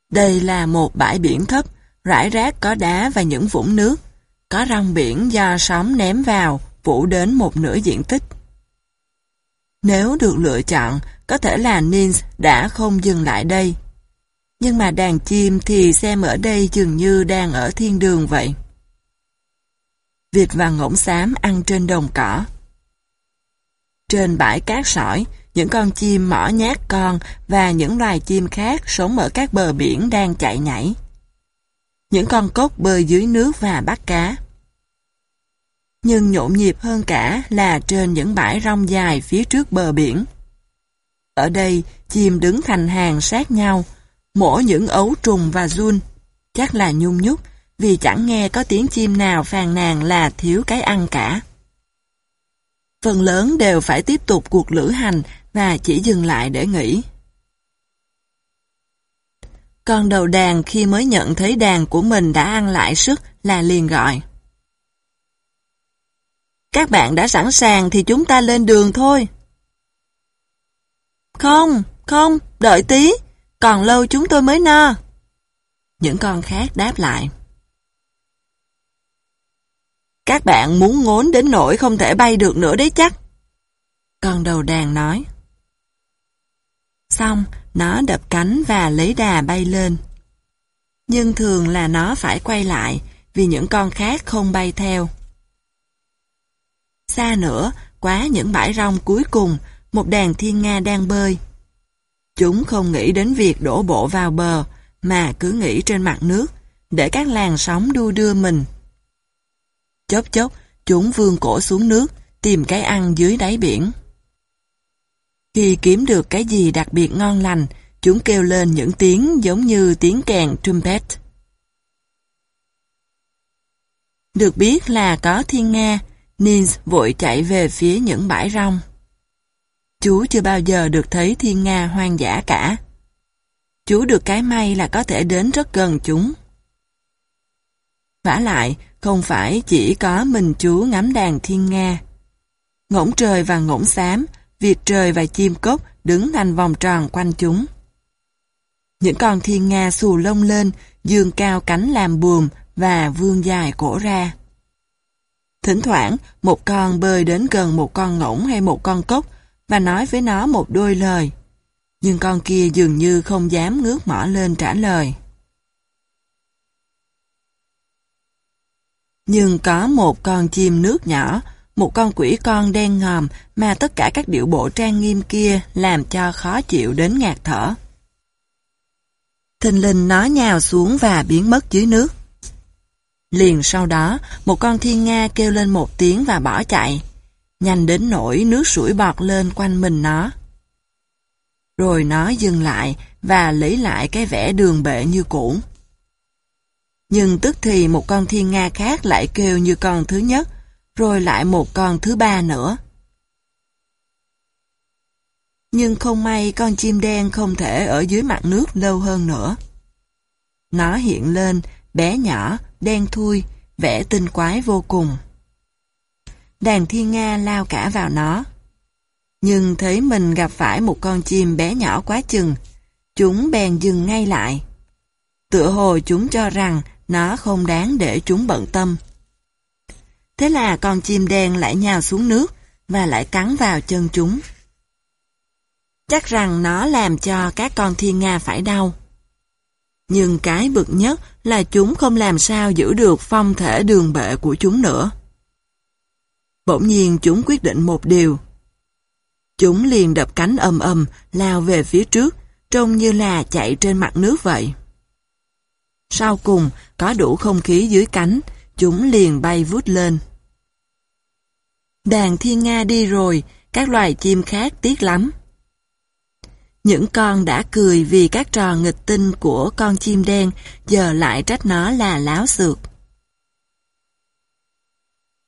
Đây là một bãi biển thấp, rải rác có đá và những vũng nước, có rong biển do sóng ném vào, phủ đến một nửa diện tích. Nếu được lựa chọn, có thể là Nins đã không dừng lại đây. Nhưng mà đàn chim thì xem ở đây dường như đang ở thiên đường vậy. Vịt và ngỗng xám ăn trên đồng cỏ. Trên bãi cát sỏi, những con chim mỏ nhát con và những loài chim khác sống ở các bờ biển đang chạy nhảy. Những con cốc bơi dưới nước và bắt cá. Nhưng nhộn nhịp hơn cả là trên những bãi rong dài phía trước bờ biển. Ở đây, chim đứng thành hàng sát nhau, mổ những ấu trùng và run. Chắc là nhung nhúc, vì chẳng nghe có tiếng chim nào phàn nàn là thiếu cái ăn cả. Phần lớn đều phải tiếp tục cuộc lữ hành và chỉ dừng lại để nghỉ. Con đầu đàn khi mới nhận thấy đàn của mình đã ăn lại sức là liền gọi. Các bạn đã sẵn sàng thì chúng ta lên đường thôi. Không, không, đợi tí, còn lâu chúng tôi mới no. Những con khác đáp lại. Các bạn muốn ngốn đến nỗi không thể bay được nữa đấy chắc. Con đầu đàn nói. Xong, nó đập cánh và lấy đà bay lên. Nhưng thường là nó phải quay lại vì những con khác không bay theo. Xa nữa, quá những bãi rong cuối cùng, một đàn thiên nga đang bơi. Chúng không nghĩ đến việc đổ bộ vào bờ, mà cứ nghĩ trên mặt nước, để các làn sóng đu đưa mình. Chốc chốc, chúng vươn cổ xuống nước, tìm cái ăn dưới đáy biển. Khi kiếm được cái gì đặc biệt ngon lành, chúng kêu lên những tiếng giống như tiếng kèn trumpet. Được biết là có thiên nga, Nins vội chạy về phía những bãi rong. Chú chưa bao giờ được thấy thiên nga hoang dã cả. Chú được cái may là có thể đến rất gần chúng. vả lại, không phải chỉ có mình chú ngắm đàn thiên nga. Ngỗng trời và ngỗng xám, vịt trời và chim cốc đứng thành vòng tròn quanh chúng. Những con thiên nga xù lông lên, dương cao cánh làm buồm và vươn dài cổ ra. Thỉnh thoảng, một con bơi đến gần một con ngỗng hay một con cốc và nói với nó một đôi lời. Nhưng con kia dường như không dám ngước mỏ lên trả lời. Nhưng có một con chim nước nhỏ, một con quỷ con đen ngòm mà tất cả các điệu bộ trang nghiêm kia làm cho khó chịu đến ngạt thở. Thình linh nó nhào xuống và biến mất dưới nước. Liền sau đó, một con thiên nga kêu lên một tiếng và bỏ chạy, nhanh đến nỗi nước sủi bọt lên quanh mình nó. Rồi nó dừng lại và lấy lại cái vẻ đường bệ như cũ. Nhưng tức thì một con thiên nga khác lại kêu như con thứ nhất, rồi lại một con thứ ba nữa. Nhưng không may con chim đen không thể ở dưới mặt nước lâu hơn nữa. Nó hiện lên, bé nhỏ, đen thui, vẻ tinh quái vô cùng. Đàn thiên nga lao cả vào nó. Nhưng thấy mình gặp phải một con chim bé nhỏ quá chừng, chúng bèn dừng ngay lại. Tựa hồ chúng cho rằng nó không đáng để chúng bận tâm. Thế là con chim đen lại nhào xuống nước và lại cắn vào chân chúng. Chắc rằng nó làm cho các con thiên nga phải đau. Nhưng cái bực nhất là chúng không làm sao giữ được phong thể đường bệ của chúng nữa. Bỗng nhiên chúng quyết định một điều. Chúng liền đập cánh ầm ầm, lao về phía trước, trông như là chạy trên mặt nước vậy. Sau cùng, có đủ không khí dưới cánh, chúng liền bay vút lên. Đàn thiên nga đi rồi, các loài chim khác tiếc lắm. Những con đã cười vì các trò nghịch tinh của con chim đen giờ lại trách nó là láo xược.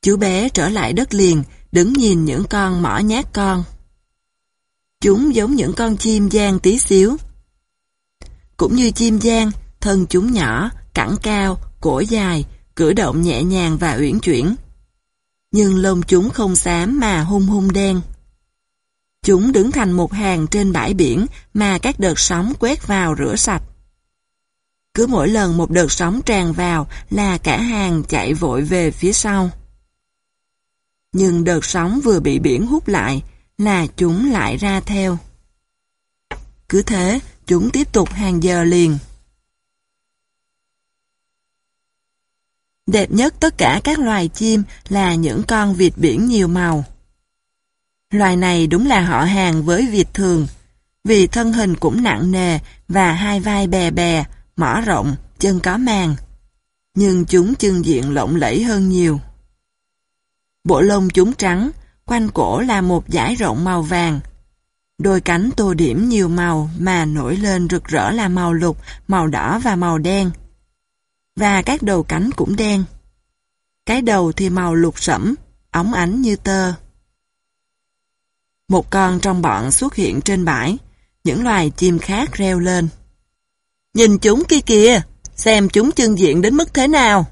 Chú bé trở lại đất liền, đứng nhìn những con mỏ nhát con. Chúng giống những con chim giang tí xíu. Cũng như chim giang, thân chúng nhỏ, cẳng cao, cổ dài, cử động nhẹ nhàng và uyển chuyển. Nhưng lông chúng không xám mà hung hung đen. Chúng đứng thành một hàng trên bãi biển mà các đợt sóng quét vào rửa sạch. Cứ mỗi lần một đợt sóng tràn vào là cả hàng chạy vội về phía sau. Nhưng đợt sóng vừa bị biển hút lại là chúng lại ra theo. Cứ thế, chúng tiếp tục hàng giờ liền. Đẹp nhất tất cả các loài chim là những con vịt biển nhiều màu. Loài này đúng là họ hàng với vịt thường, vì thân hình cũng nặng nề và hai vai bè bè, mỏ rộng, chân có màng. Nhưng chúng chân diện lộng lẫy hơn nhiều. Bộ lông chúng trắng, quanh cổ là một dải rộng màu vàng. Đôi cánh tô điểm nhiều màu mà nổi lên rực rỡ là màu lục, màu đỏ và màu đen. Và các đầu cánh cũng đen. Cái đầu thì màu lục sẫm, óng ánh như tơ. Một con trong bọn xuất hiện trên bãi, những loài chim khác reo lên. Nhìn chúng kia kìa, xem chúng chân diện đến mức thế nào.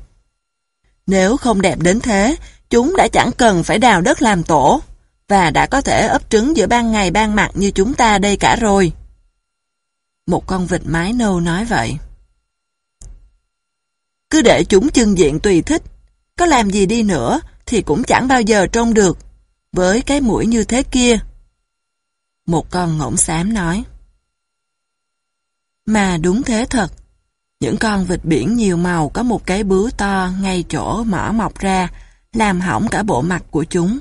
Nếu không đẹp đến thế, chúng đã chẳng cần phải đào đất làm tổ, và đã có thể ấp trứng giữa ban ngày ban mặt như chúng ta đây cả rồi. Một con vịt mái nâu nói vậy. Cứ để chúng chân diện tùy thích, có làm gì đi nữa thì cũng chẳng bao giờ trông được, với cái mũi như thế kia. Một con ngỗng xám nói. Mà đúng thế thật. Những con vịt biển nhiều màu có một cái bướu to ngay chỗ mỏ mọc ra, làm hỏng cả bộ mặt của chúng.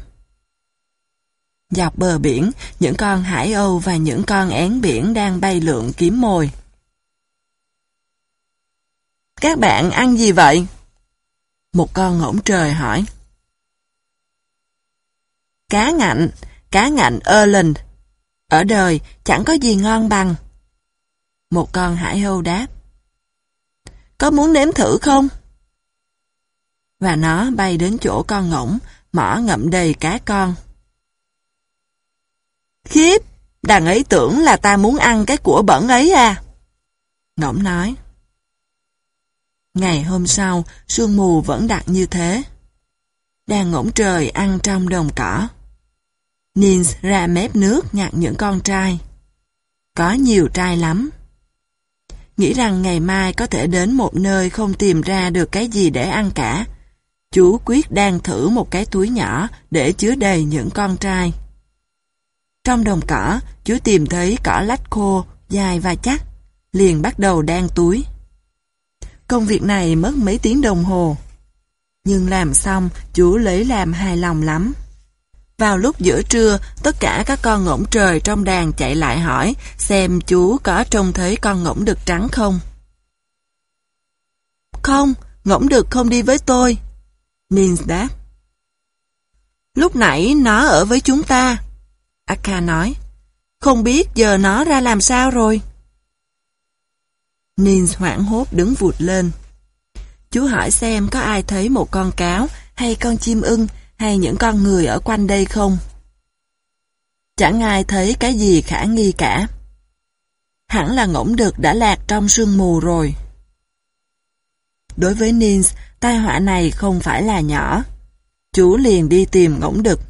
Dọc bờ biển, những con hải âu và những con én biển đang bay lượn kiếm mồi. Các bạn ăn gì vậy? Một con ngỗng trời hỏi. Cá ngạnh, cá ngạnh Erland. Ở đời chẳng có gì ngon bằng. Một con hải hâu đáp. Có muốn nếm thử không? Và nó bay đến chỗ con ngỗng, mỏ ngậm đầy cá con. Khiếp, đàn ấy tưởng là ta muốn ăn cái của bẩn ấy à? Ngỗng nói. Ngày hôm sau, sương mù vẫn đặc như thế. đang ngỗng trời ăn trong đồng cỏ. Nins ra mép nước nhặt những con trai. Có nhiều trai lắm. Nghĩ rằng ngày mai có thể đến một nơi không tìm ra được cái gì để ăn cả. Chú quyết đang thử một cái túi nhỏ để chứa đầy những con trai. Trong đồng cỏ, chú tìm thấy cỏ lách khô, dài và chắc, liền bắt đầu đan túi. Công việc này mất mấy tiếng đồng hồ. Nhưng làm xong, chú lấy làm hài lòng lắm. Vào lúc giữa trưa, tất cả các con ngỗng trời trong đàn chạy lại hỏi xem chú có trông thấy con ngỗng đực trắng không. Không, ngỗng đực không đi với tôi. Nins đáp. Lúc nãy nó ở với chúng ta. akka nói. Không biết giờ nó ra làm sao rồi. Nins hoảng hốt đứng vụt lên. Chú hỏi xem có ai thấy một con cáo hay con chim ưng hay những con người ở quanh đây không? Chẳng ai thấy cái gì khả nghi cả. Hẳn là ngỗng đực đã lạc trong sương mù rồi. Đối với Nins, tai họa này không phải là nhỏ. Chú liền đi tìm ngỗng đực.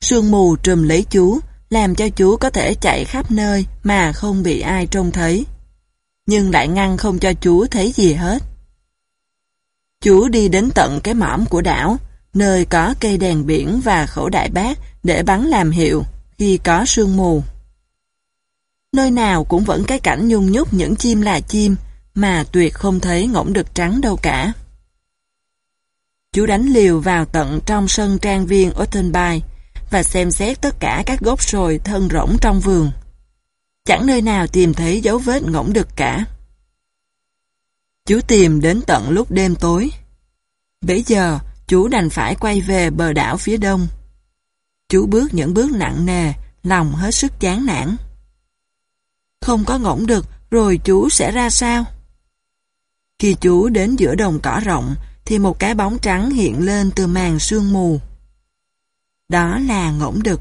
Sương mù trùm lấy chú, làm cho chú có thể chạy khắp nơi mà không bị ai trông thấy. Nhưng lại ngăn không cho chú thấy gì hết. Chú đi đến tận cái mỏm của đảo, nơi có cây đèn biển và khẩu đại bác để bắn làm hiệu khi có sương mù. Nơi nào cũng vẫn cái cảnh nhung nhúc những chim là chim, mà tuyệt không thấy ngỗng đực trắng đâu cả. Chú đánh liều vào tận trong sân trang viên Ottenby và xem xét tất cả các gốc sồi thân rỗng trong vườn. Chẳng nơi nào tìm thấy dấu vết ngỗng đực cả. Chú tìm đến tận lúc đêm tối. Bây giờ, chú đành phải quay về bờ đảo phía đông. Chú bước những bước nặng nề, lòng hết sức chán nản. Không có ngỗng đực, rồi chú sẽ ra sao? Khi chú đến giữa đồng cỏ rộng, thì một cái bóng trắng hiện lên từ màn sương mù. Đó là ngỗng đực.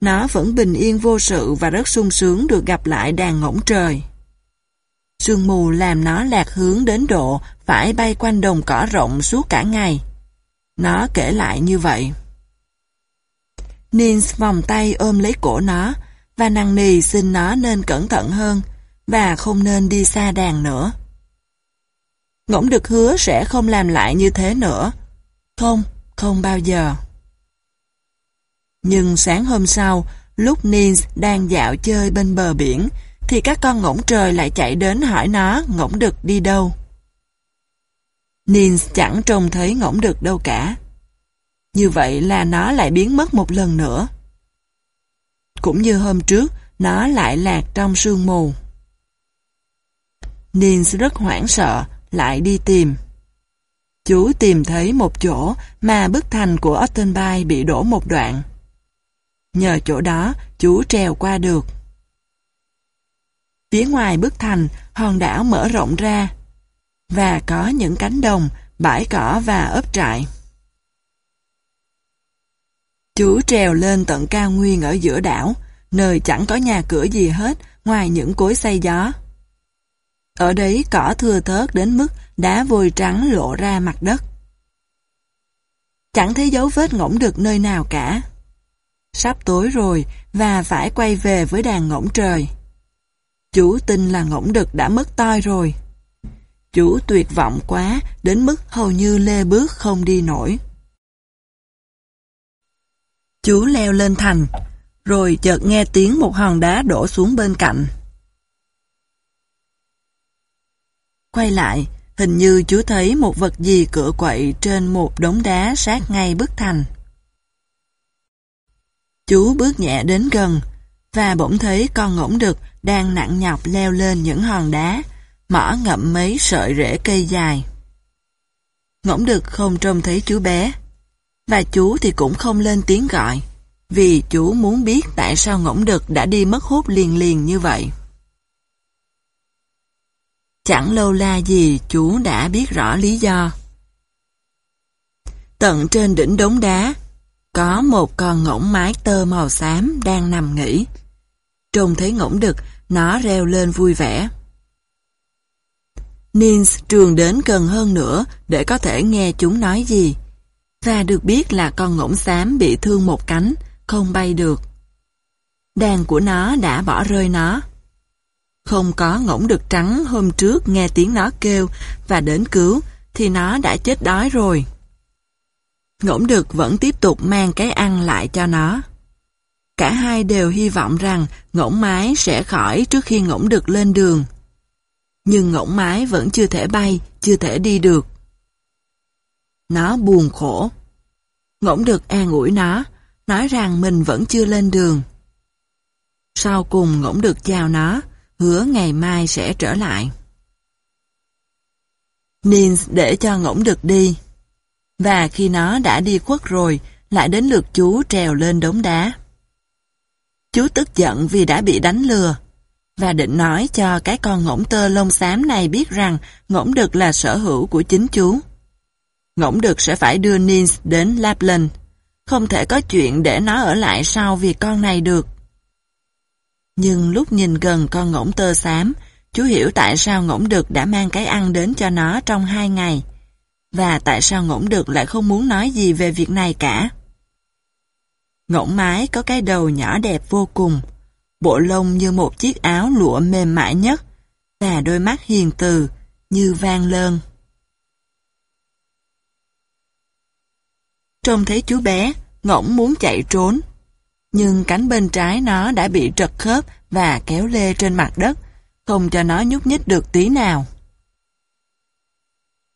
Nó vẫn bình yên vô sự và rất sung sướng được gặp lại đàn ngỗng trời. Sương mù làm nó lạc hướng đến độ phải bay quanh đồng cỏ rộng suốt cả ngày. Nó kể lại như vậy. Nins vòng tay ôm lấy cổ nó và năng nì xin nó nên cẩn thận hơn và không nên đi xa đàn nữa. Ngỗng được hứa sẽ không làm lại như thế nữa. Không, không bao giờ. Nhưng sáng hôm sau, lúc Nils đang dạo chơi bên bờ biển, thì các con ngỗng trời lại chạy đến hỏi nó ngỗng đực đi đâu. Nils chẳng trông thấy ngỗng đực đâu cả. Như vậy là nó lại biến mất một lần nữa. Cũng như hôm trước, nó lại lạc trong sương mù. Nils rất hoảng sợ, lại đi tìm. Chú tìm thấy một chỗ mà bức thành của Ottenby bị đổ một đoạn. Nhờ chỗ đó, chú trèo qua được. Phía ngoài bức thành, hòn đảo mở rộng ra, và có những cánh đồng, bãi cỏ và ấp trại. Chú trèo lên tận cao nguyên ở giữa đảo, nơi chẳng có nhà cửa gì hết ngoài những cối xay gió. Ở đấy cỏ thưa thớt đến mức đá vôi trắng lộ ra mặt đất. Chẳng thấy dấu vết ngỗng được nơi nào cả. Sắp tối rồi và phải quay về với đàn ngỗng trời. Chú tin là ngỗng đực đã mất toi rồi. Chú tuyệt vọng quá đến mức hầu như lê bước không đi nổi. Chú leo lên thành, rồi chợt nghe tiếng một hòn đá đổ xuống bên cạnh. Quay lại, hình như chú thấy một vật gì cựa quậy trên một đống đá sát ngay bức thành. Chú bước nhẹ đến gần, và bỗng thấy con ngỗng đực đang nặng nhọc leo lên những hòn đá, mỏ ngậm mấy sợi rễ cây dài. Ngỗng đực không trông thấy chú bé, và chú thì cũng không lên tiếng gọi, vì chú muốn biết tại sao ngỗng đực đã đi mất hút liền liền như vậy. Chẳng lâu la gì chú đã biết rõ lý do. Tận trên đỉnh đống đá, có một con ngỗng mái tơ màu xám đang nằm nghỉ. Trông thấy ngỗng đực, nó reo lên vui vẻ. Nins trường đến gần hơn nữa để có thể nghe chúng nói gì. Và được biết là con ngỗng xám bị thương một cánh, không bay được. Đàn của nó đã bỏ rơi nó. Không có ngỗng đực trắng hôm trước nghe tiếng nó kêu và đến cứu thì nó đã chết đói rồi. Ngỗng đực vẫn tiếp tục mang cái ăn lại cho nó. Cả hai đều hy vọng rằng ngỗng mái sẽ khỏi trước khi ngỗng đực lên đường. Nhưng ngỗng mái vẫn chưa thể bay, chưa thể đi được. Nó buồn khổ. Ngỗng đực an ủi nó, nói rằng mình vẫn chưa lên đường. Sau cùng ngỗng đực chào nó, hứa ngày mai sẽ trở lại. Nins để cho ngỗng đực đi. Và khi nó đã đi khuất rồi, lại đến lượt chú trèo lên đống đá. Chú tức giận vì đã bị đánh lừa, và định nói cho cái con ngỗng tơ lông xám này biết rằng ngỗng đực là sở hữu của chính chú. Ngỗng đực sẽ phải đưa Nins đến Lapland. Không thể có chuyện để nó ở lại sau vì con này được. Nhưng lúc nhìn gần con ngỗng tơ xám, chú hiểu tại sao ngỗng đực đã mang cái ăn đến cho nó trong hai ngày. Và tại sao ngỗng đực lại không muốn nói gì về việc này cả. Ngỗng mái có cái đầu nhỏ đẹp vô cùng, bộ lông như một chiếc áo lụa mềm mại nhất, và đôi mắt hiền từ, như vang lơn. Trông thấy chú bé, ngỗng muốn chạy trốn, nhưng cánh bên trái nó đã bị trật khớp và kéo lê trên mặt đất, không cho nó nhúc nhích được tí nào.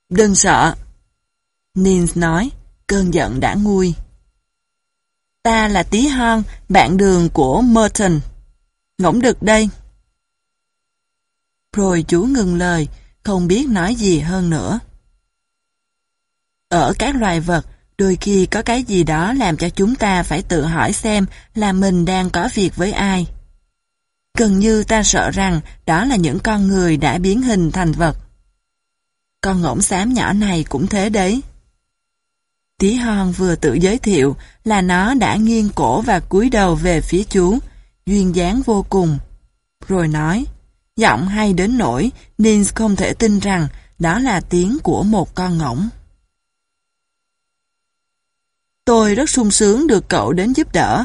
Đừng sợ. Nins nói, cơn giận đã nguôi. Ta là Tí Hon, bạn đường của Merton. Ngỗng được đây. Rồi chú ngừng lời, không biết nói gì hơn nữa. Ở các loài vật, đôi khi có cái gì đó làm cho chúng ta phải tự hỏi xem là mình đang có việc với ai. Gần như ta sợ rằng đó là những con người đã biến hình thành vật. Con ngỗng xám nhỏ này cũng thế đấy. Tí hon vừa tự giới thiệu là nó đã nghiêng cổ và cúi đầu về phía chú, duyên dáng vô cùng. Rồi nói, giọng hay đến nỗi Nins không thể tin rằng đó là tiếng của một con ngỗng. Tôi rất sung sướng được cậu đến giúp đỡ.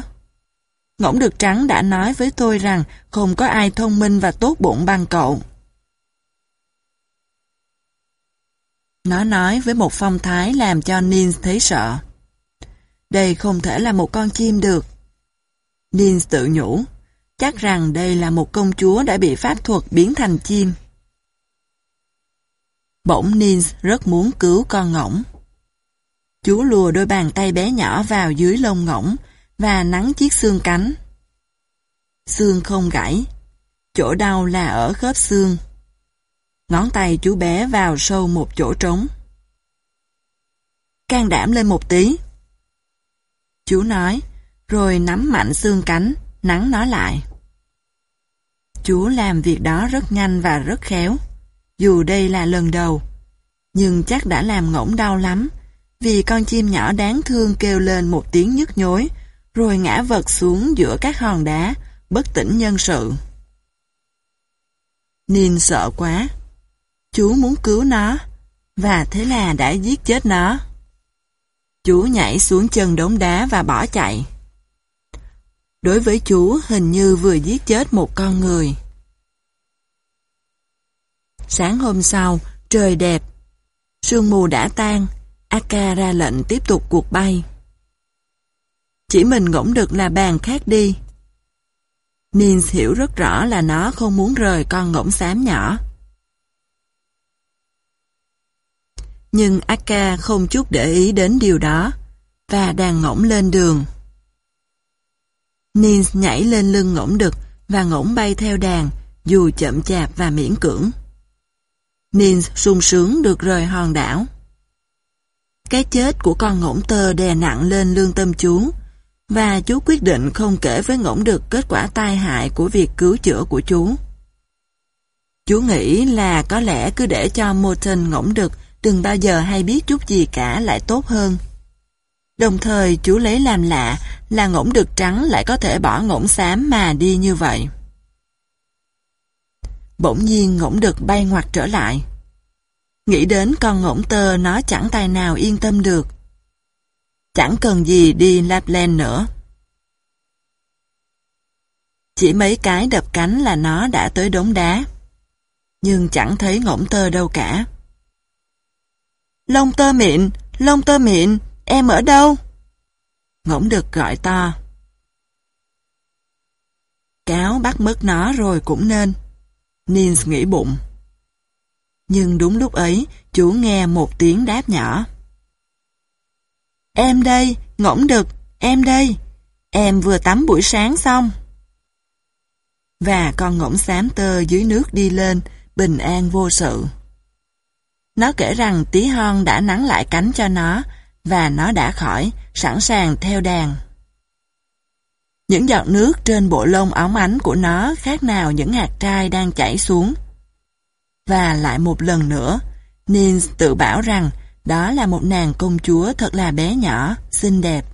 Ngỗng được trắng đã nói với tôi rằng không có ai thông minh và tốt bụng bằng cậu. Nó nói với một phong thái làm cho Nins thấy sợ. Đây không thể là một con chim được. Nins tự nhủ, chắc rằng đây là một công chúa đã bị pháp thuật biến thành chim. Bỗng Nins rất muốn cứu con ngỗng. Chú lùa đôi bàn tay bé nhỏ vào dưới lông ngỗng và nắng chiếc xương cánh. Xương không gãy, chỗ đau là ở khớp xương. Ngón tay chú bé vào sâu một chỗ trống. Can đảm lên một tí. Chú nói, rồi nắm mạnh xương cánh, nắng nó lại. Chú làm việc đó rất nhanh và rất khéo, dù đây là lần đầu, nhưng chắc đã làm ngỗng đau lắm, vì con chim nhỏ đáng thương kêu lên một tiếng nhức nhối, rồi ngã vật xuống giữa các hòn đá, bất tỉnh nhân sự. Nin sợ quá. Chú muốn cứu nó, và thế là đã giết chết nó. Chú nhảy xuống chân đống đá và bỏ chạy. Đối với chú hình như vừa giết chết một con người. Sáng hôm sau, trời đẹp. Sương mù đã tan, Aka ra lệnh tiếp tục cuộc bay. Chỉ mình ngỗng được là bàn khác đi. Nins hiểu rất rõ là nó không muốn rời con ngỗng xám nhỏ. Nhưng Akka không chút để ý đến điều đó, và đàn ngỗng lên đường. Nins nhảy lên lưng ngỗng đực và ngỗng bay theo đàn, dù chậm chạp và miễn cưỡng. Nins sung sướng được rời hòn đảo. Cái chết của con ngỗng tơ đè nặng lên lương tâm chú, và chú quyết định không kể với ngỗng được kết quả tai hại của việc cứu chữa của chú. Chú nghĩ là có lẽ cứ để cho Morton ngỗng được đừng bao giờ hay biết chút gì cả lại tốt hơn. Đồng thời, chú lấy làm lạ là ngỗng đực trắng lại có thể bỏ ngỗng xám mà đi như vậy. Bỗng nhiên ngỗng đực bay ngoặt trở lại. Nghĩ đến con ngỗng tơ nó chẳng tài nào yên tâm được. Chẳng cần gì đi Lapland nữa. Chỉ mấy cái đập cánh là nó đã tới đống đá. Nhưng chẳng thấy ngỗng tơ đâu cả. Lông tơ mịn, lông tơ mịn, em ở đâu? Ngỗng được gọi to. Cáo bắt mất nó rồi cũng nên. Nins nghĩ bụng. Nhưng đúng lúc ấy, chú nghe một tiếng đáp nhỏ. Em đây, ngỗng đực, em đây. Em vừa tắm buổi sáng xong. Và con ngỗng xám tơ dưới nước đi lên, bình an vô sự. Nó kể rằng tí hon đã nắng lại cánh cho nó, và nó đã khỏi, sẵn sàng theo đàn. Những giọt nước trên bộ lông óng ánh của nó khác nào những hạt trai đang chảy xuống. Và lại một lần nữa, Nins tự bảo rằng đó là một nàng công chúa thật là bé nhỏ, xinh đẹp.